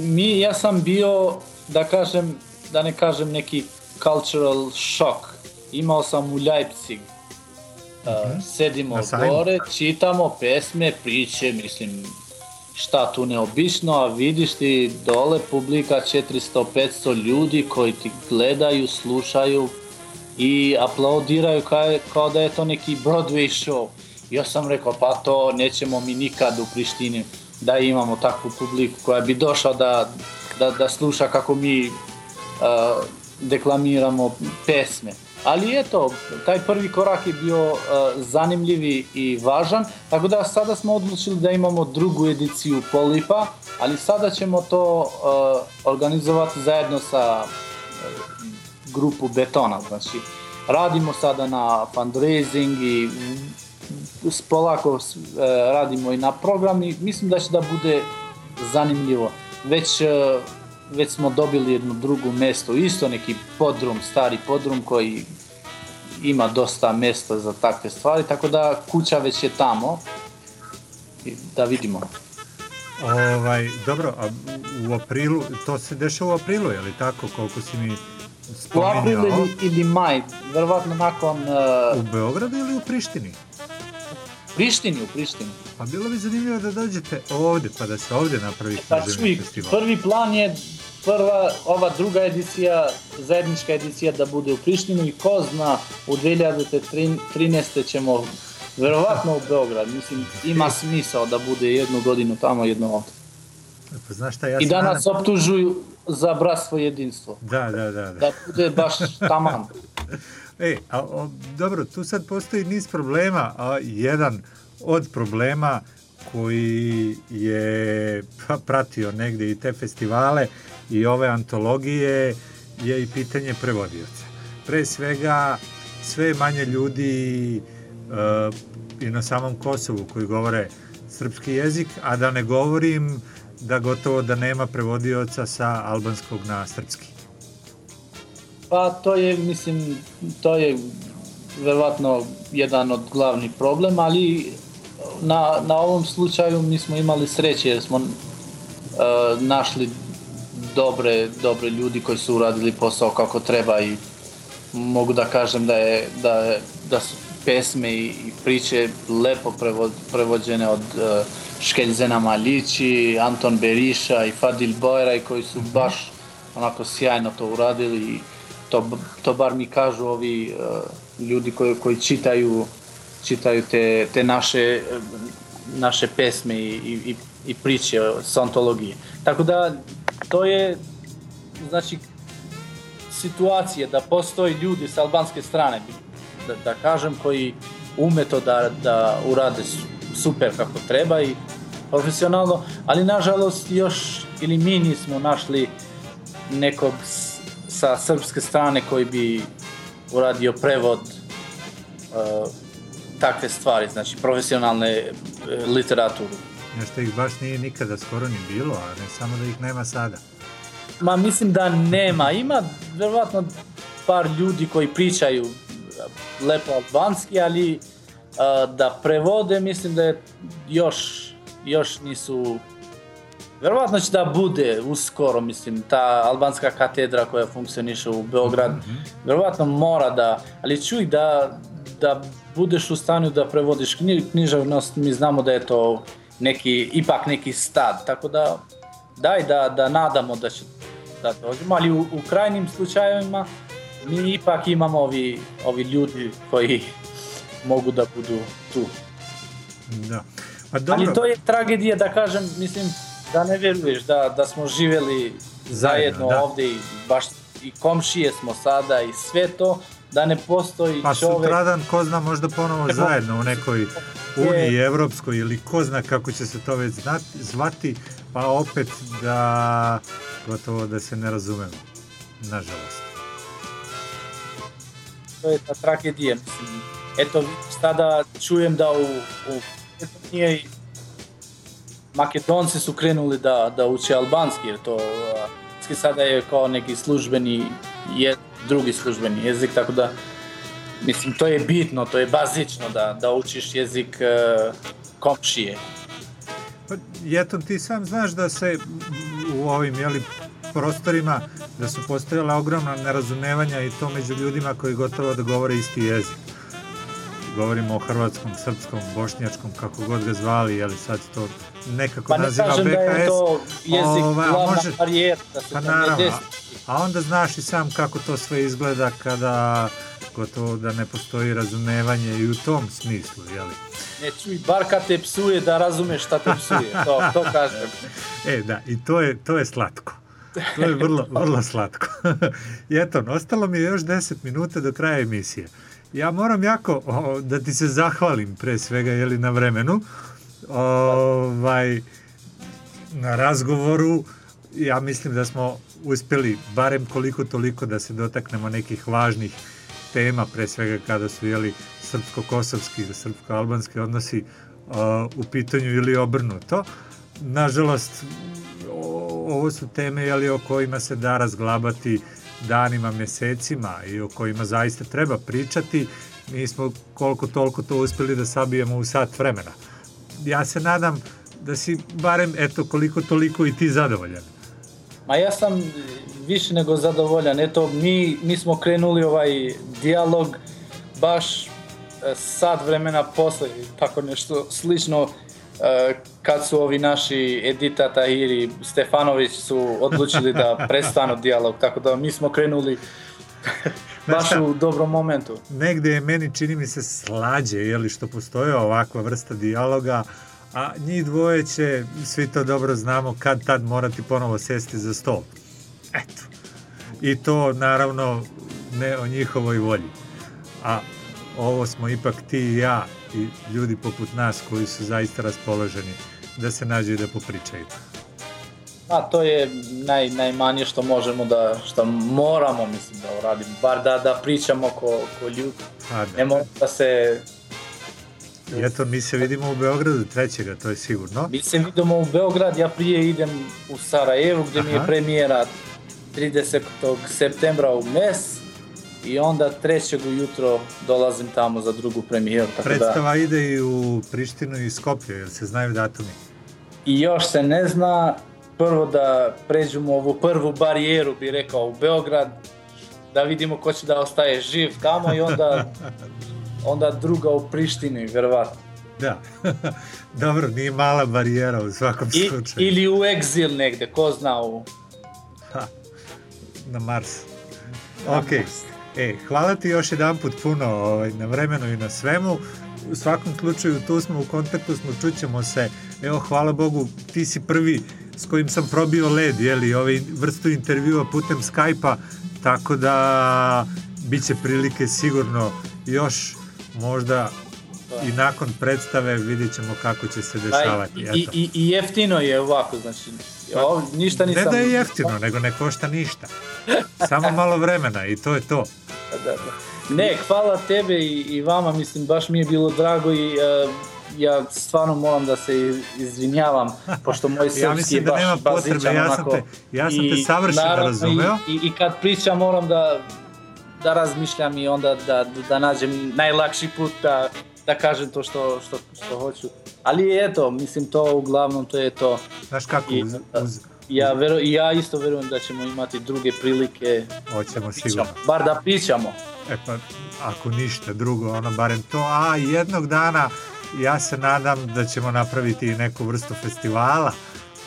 mi, ja sam bio, da kažem, da ne kažem neki cultural šok. Imao sam u Leipzig. Uh, sedimo Na sajmu. gore, čitamo pesme, priče, mislim, šta tu neobično, a vidiš ti dole publika 400-500 ljudi koji ti gledaju, slušaju i aplaudiraju kao, kao da je to neki Broadway show. Ja sam rekao, pa to nećemo mi nikad u Prištini da imamo takvu publiku koja bi došla da, da, da sluša kako mi uh, deklamiramo pesme. Ali eto, taj prvi korak je bio uh, zanimljiv i važan, tako da sada smo odlučili da imamo drugu ediciju Polipa, ali sada ćemo to uh, organizovati zajedno sa uh, grupu Betona, znači radimo sada na fundraising i polako radimo i na program i mislim da će da bude zanimljivo. Već, već smo dobili jedno drugo mesto, isto neki podrum, stari podrum koji ima dosta mesta za takve stvari, tako da kuća već je tamo da vidimo. Ovaj, dobro, a u- u aprilu, to se dešava u aprilu, je li tako, koliko si mi U spominjao? aprilu ili, ili maj, verovatno nakon e, U Beogradu ili u Prištini? Prištini, u Prištini. Pa bilo bi zanimljivo da dođete ovdje, pa da se ovdje napravi Pa književni čuj, festival. prvi plan je prva, ova druga edicija, zajednička edicija da bude u Prištinu i ko zna, u 2013. ćemo verovatno u Beograd. Mislim, ima smisao da bude jednu godinu tamo, jednu ovdje. Pa znaš šta, ja I se da nadam- optužuju za bratstvo i jedinstvo. Da, da, da. da. Da bude baš taman. E, a, o, dobro, tu sad postoji niz problema, a jedan od problema koji je pa, pratio negdje i te festivale i ove antologije je i pitanje prevodioca. Pre svega, sve je manje ljudi e, i na samom Kosovu koji govore srpski jezik, a da ne govorim da gotovo da nema prevodioca sa albanskog na srpski. Pa to je, mislim, to je verovatno jedan od glavnih problema, ali na, na ovom slučaju mi smo imali sreće jer smo uh, našli dobre, dobre ljudi koji su uradili posao kako treba i mogu da kažem da je da, je, da su pesme i, i priče lepo prevo, prevođene od uh, Škeljzena Malići, Anton Beriša i Fadil Bojraj koji su baš onako sjajno to uradili i to, to bar mi kažu ovi uh, ljudi koji, koji čitaju čitaju te, te naše uh, naše pesme i, i, i priče s antologije. Tako da to je znači situacije da postoji ljudi s albanske strane da, da kažem koji ume to da, da urade super kako treba i profesionalno, ali nažalost još ili mi nismo našli nekog sa srpske strane koji bi uradio prevod uh, takve stvari, znači profesionalne e, literaturu. Nešto ih baš nije nikada skoro ni bilo, a ne samo da ih nema sada. Ma mislim da nema, ima verovatno par ljudi koji pričaju lepo albanski, ali uh, da prevode mislim da je još, još nisu Verovatno će da bude uskoro, mislim, ta albanska katedra koja funkcioniše u Beograd, verovatno mora da, ali čuj da, da budeš u stanju da prevodiš knji, književnost, mi znamo da je to neki, ipak neki stad, tako da daj da, da nadamo da će da dođemo, ali u, u krajnim slučajevima mi ipak imamo ovi, ovi ljudi koji mogu da budu tu. Da. Pa dobro, Ali to je tragedija da kažem, mislim, da ne veruješ da, da smo živjeli zajedno da. ovde i baš i komšije smo sada i sve to, da ne postoji pa čovek... sutradan ko zna možda ponovo zajedno u nekoj uniji evropskoj ili ko zna kako će se to već znati, zvati, pa opet da gotovo da se ne razumemo. Nažalost. to je ta tragedija, mislim. Eto, sada čujem da u, u Makedoniji i Makedonci su krenuli da, da uče albanski, jer to albanski sada je kao neki službeni, je, drugi službeni jezik, tako da mislim, to je bitno, to je bazično da, da učiš jezik e, komšije. Pa, Jeton, ti sam znaš da se u ovim jeli, prostorima da su postojala ogromna nerazumevanja i to među ljudima koji gotovo da govore isti jezik. Govorimo o hrvatskom, srpskom, bošnjačkom, kako god ga zvali, jeli sad to nekako Pa ne naziva kažem BKS. da je to jezik Ovaj, a glavna može- barijera, da Pa ne naravno, a onda znaš i sam kako to sve izgleda kada gotovo da ne postoji razumevanje i u tom smislu, jeli? Ne čuj, bar kad te psuje da razumeš šta te psuje, to, to kažem. E, da, i to je, to je slatko. To je vrlo, vrlo slatko. I eto, ostalo mi je još 10 minuta do kraja emisije. Ja moram jako o, da ti se zahvalim pre svega jeli, na vremenu, ovaj, na razgovoru. Ja mislim da smo uspeli barem koliko toliko da se dotaknemo nekih važnih tema, pre svega kada su jeli srpsko-kosovski ili srpsko-albanski odnosi a, u pitanju ili obrnuto. Nažalost, o- ovo su teme jeli, o kojima se da razglabati danima, mesecima i o kojima zaista treba pričati. Mi smo koliko toliko to uspeli da sabijemo u sat vremena. Ja se nadam da si barem eto koliko toliko i ti zadovoljan. Ma ja sam više nego zadovoljan. Eto, mi, mi smo krenuli ovaj dijalog baš e, sat vremena posle, tako nešto slično kad su ovi naši Edita Tahir i Stefanović su odlučili da prestanu dijalog, tako da mi smo krenuli baš u dobrom momentu. negde je meni čini mi se slađe, jeli, što postoje ovakva vrsta dijaloga, a njih dvoje će, svi to dobro znamo, kad tad morati ponovo sesti za stol. Eto. I to, naravno, ne o njihovoj volji. A ovo smo ipak ti i ja i ljudi poput nas koji su zaista raspoloženi da se nađu i da popričaju. A to je naj, najmanje što možemo da, što moramo, mislim, da uradimo. Bar da, da pričamo ko, ko ljudi. Pa da. Ne moramo da se I eto, mi se vidimo u Beogradu trećega, to je sigurno. Mi se vidimo u Beograd, ja prije idem u Sarajevo gdje mi je Aha. premijera 30. septembra u mes i onda 3. ujutro dolazim tamo za drugu premijeru. Tako da, Predstava ide i u Prištinu i Skoplje, jer se znaju datumi. I još se ne zna, prvo da pređemo ovu prvu barijeru, bi rekao, u Beograd, da vidimo ko će da ostaje živ tamo i onda, onda druga u Prištini, verovatno. Da, dobro, nije mala barijera u svakom I, slučaju. ili u egzil negde, ko zna u... Ha, na Mars. Ok, e, hvala ti još jedan put puno ovaj, na vremenu i na svemu. U svakom slučaju tu smo u kontaktu, smo, čućemo se. Evo, hvala Bogu, ti si prvi s kojim sam probio led, jeli, ovaj vrstu intervjua putem Skype-a, tako da bit će prilike sigurno još možda i nakon predstave vidjet ćemo kako će se dešavati. I, Eto. i, i, I jeftino je ovako, znači, ovo, ništa nisam... Ne da je jeftino, nego ne košta ništa. Samo malo vremena i to je to. Da, da. Ne, hvala tebe i, i vama, mislim, baš mi je bilo drago i uh, ja stvarno moram da se izvinjavam, pošto moj srpski Ja mislim da baš nema potrebe, ja sam te- ja sam te savršeno naravno razumeo. I, i, I kad pričam moram da, da razmišljam i onda da, da nađem najlakši put da, da kažem to što, što, što hoću. Ali eto, mislim to uglavnom to je to. Znaš kako, I, uz, uz, ja, veru, i ja isto verujem da ćemo imati druge prilike hoćemo sigurno. bar da pričamo. E pa, ako ništa drugo, ono barem to, a jednog dana ja se nadam da ćemo napraviti neku vrstu festivala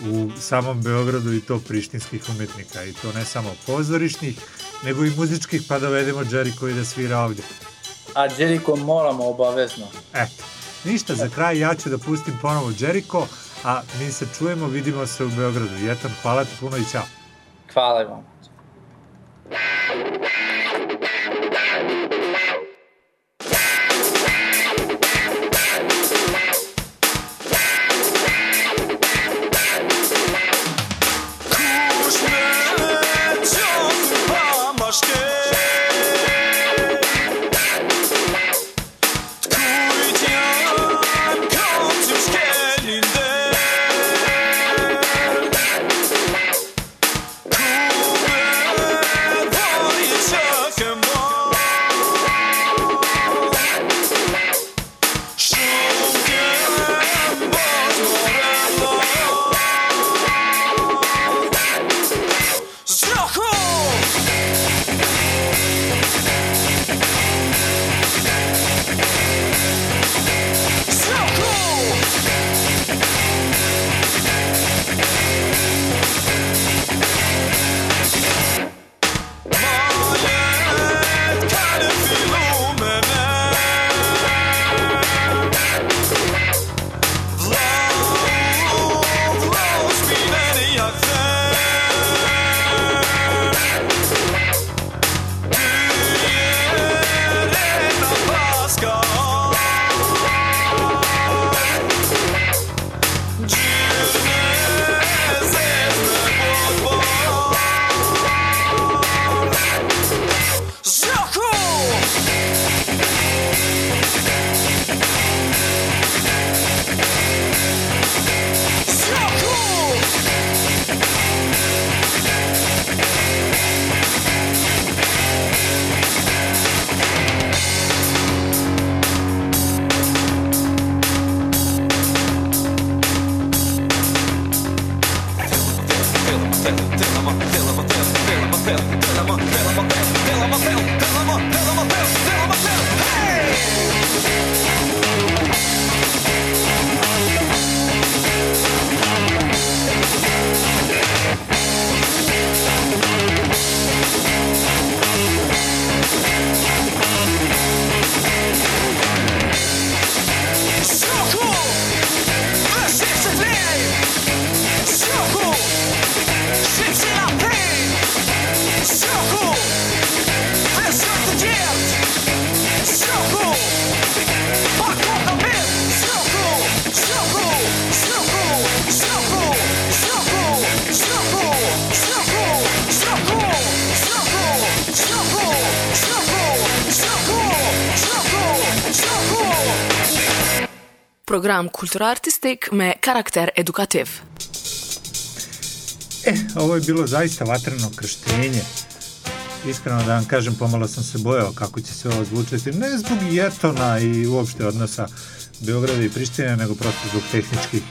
u samom Beogradu i to prištinskih umetnika i to ne samo pozorišnih, nego i muzičkih pa dovedemo Jericho i da svira ovdje. A Jericho moramo obavezno. Eto, ništa, za kraj ja ću da pustim ponovo Jericho, a mi se čujemo, vidimo se u Beogradu. Jetan, hvala ti puno i čao. Hvala vam. Program Kulturartistik me karakter edukativ. E, ovo je bilo zaista vatreno krštenje. Iskreno da vam kažem, pomalo sam se bojao kako će se ovo zvučati. Ne zbog jetona i uopšte odnosa Beograda i Prištine, nego prosto zbog tehničkih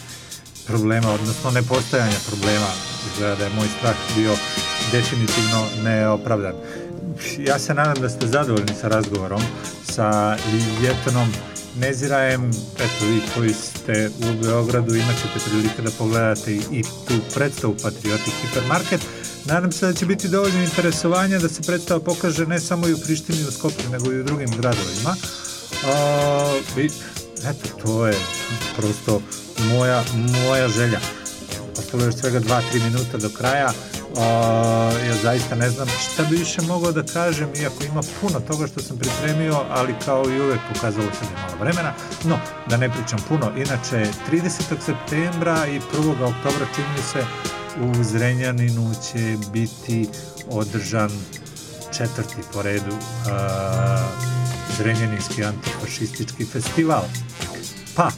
problema, odnosno nepostojanja problema. Izgleda da je moj strah bio definitivno neopravdan. Ja se nadam da ste zadovoljni sa razgovorom sa Ljetonom Nezirajem, eto vi koji ste u Beogradu imat ćete prilike da pogledate i, tu predstavu Patriotic Hipermarket. Nadam se da će biti dovoljno interesovanja da se predstava pokaže ne samo i u Prištini i u Skoplju, nego i u drugim gradovima. A, i, eto, to je prosto moja, moja želja. Ostalo je još svega 2-3 minuta do kraja. O, ja zaista ne znam šta bi više mogao da kažem, iako ima puno toga što sam pripremio, ali kao i uvek pokazalo se da je malo vremena. No, da ne pričam puno, inače 30. septembra i 1. oktobra čini se u Zrenjaninu će biti održan četvrti po redu a, Zrenjaninski antifašistički festival. Pa,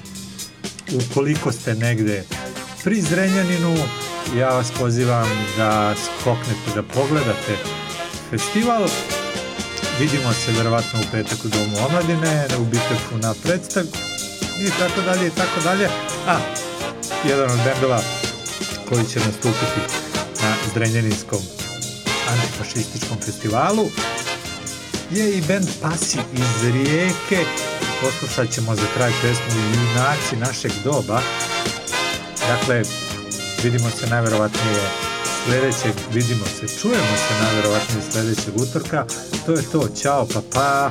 ukoliko ste negde pri Zrenjaninu, ja vas pozivam da skoknete da pogledate festival. Vidimo se verovatno u petak u Domu omladine, u Bitefu na predstav i tako dalje i tako dalje. A, jedan od bendova koji će nastupiti na Zrenjaninskom antifašističkom festivalu je i band Pasi iz Rijeke. Poslušat ćemo za kraj pesmu Junaci našeg doba. Dakle, vidimo se najverovatnije sledećeg, vidimo se, čujemo se najverovatnije sledećeg utorka. To je to, ćao, pa pa.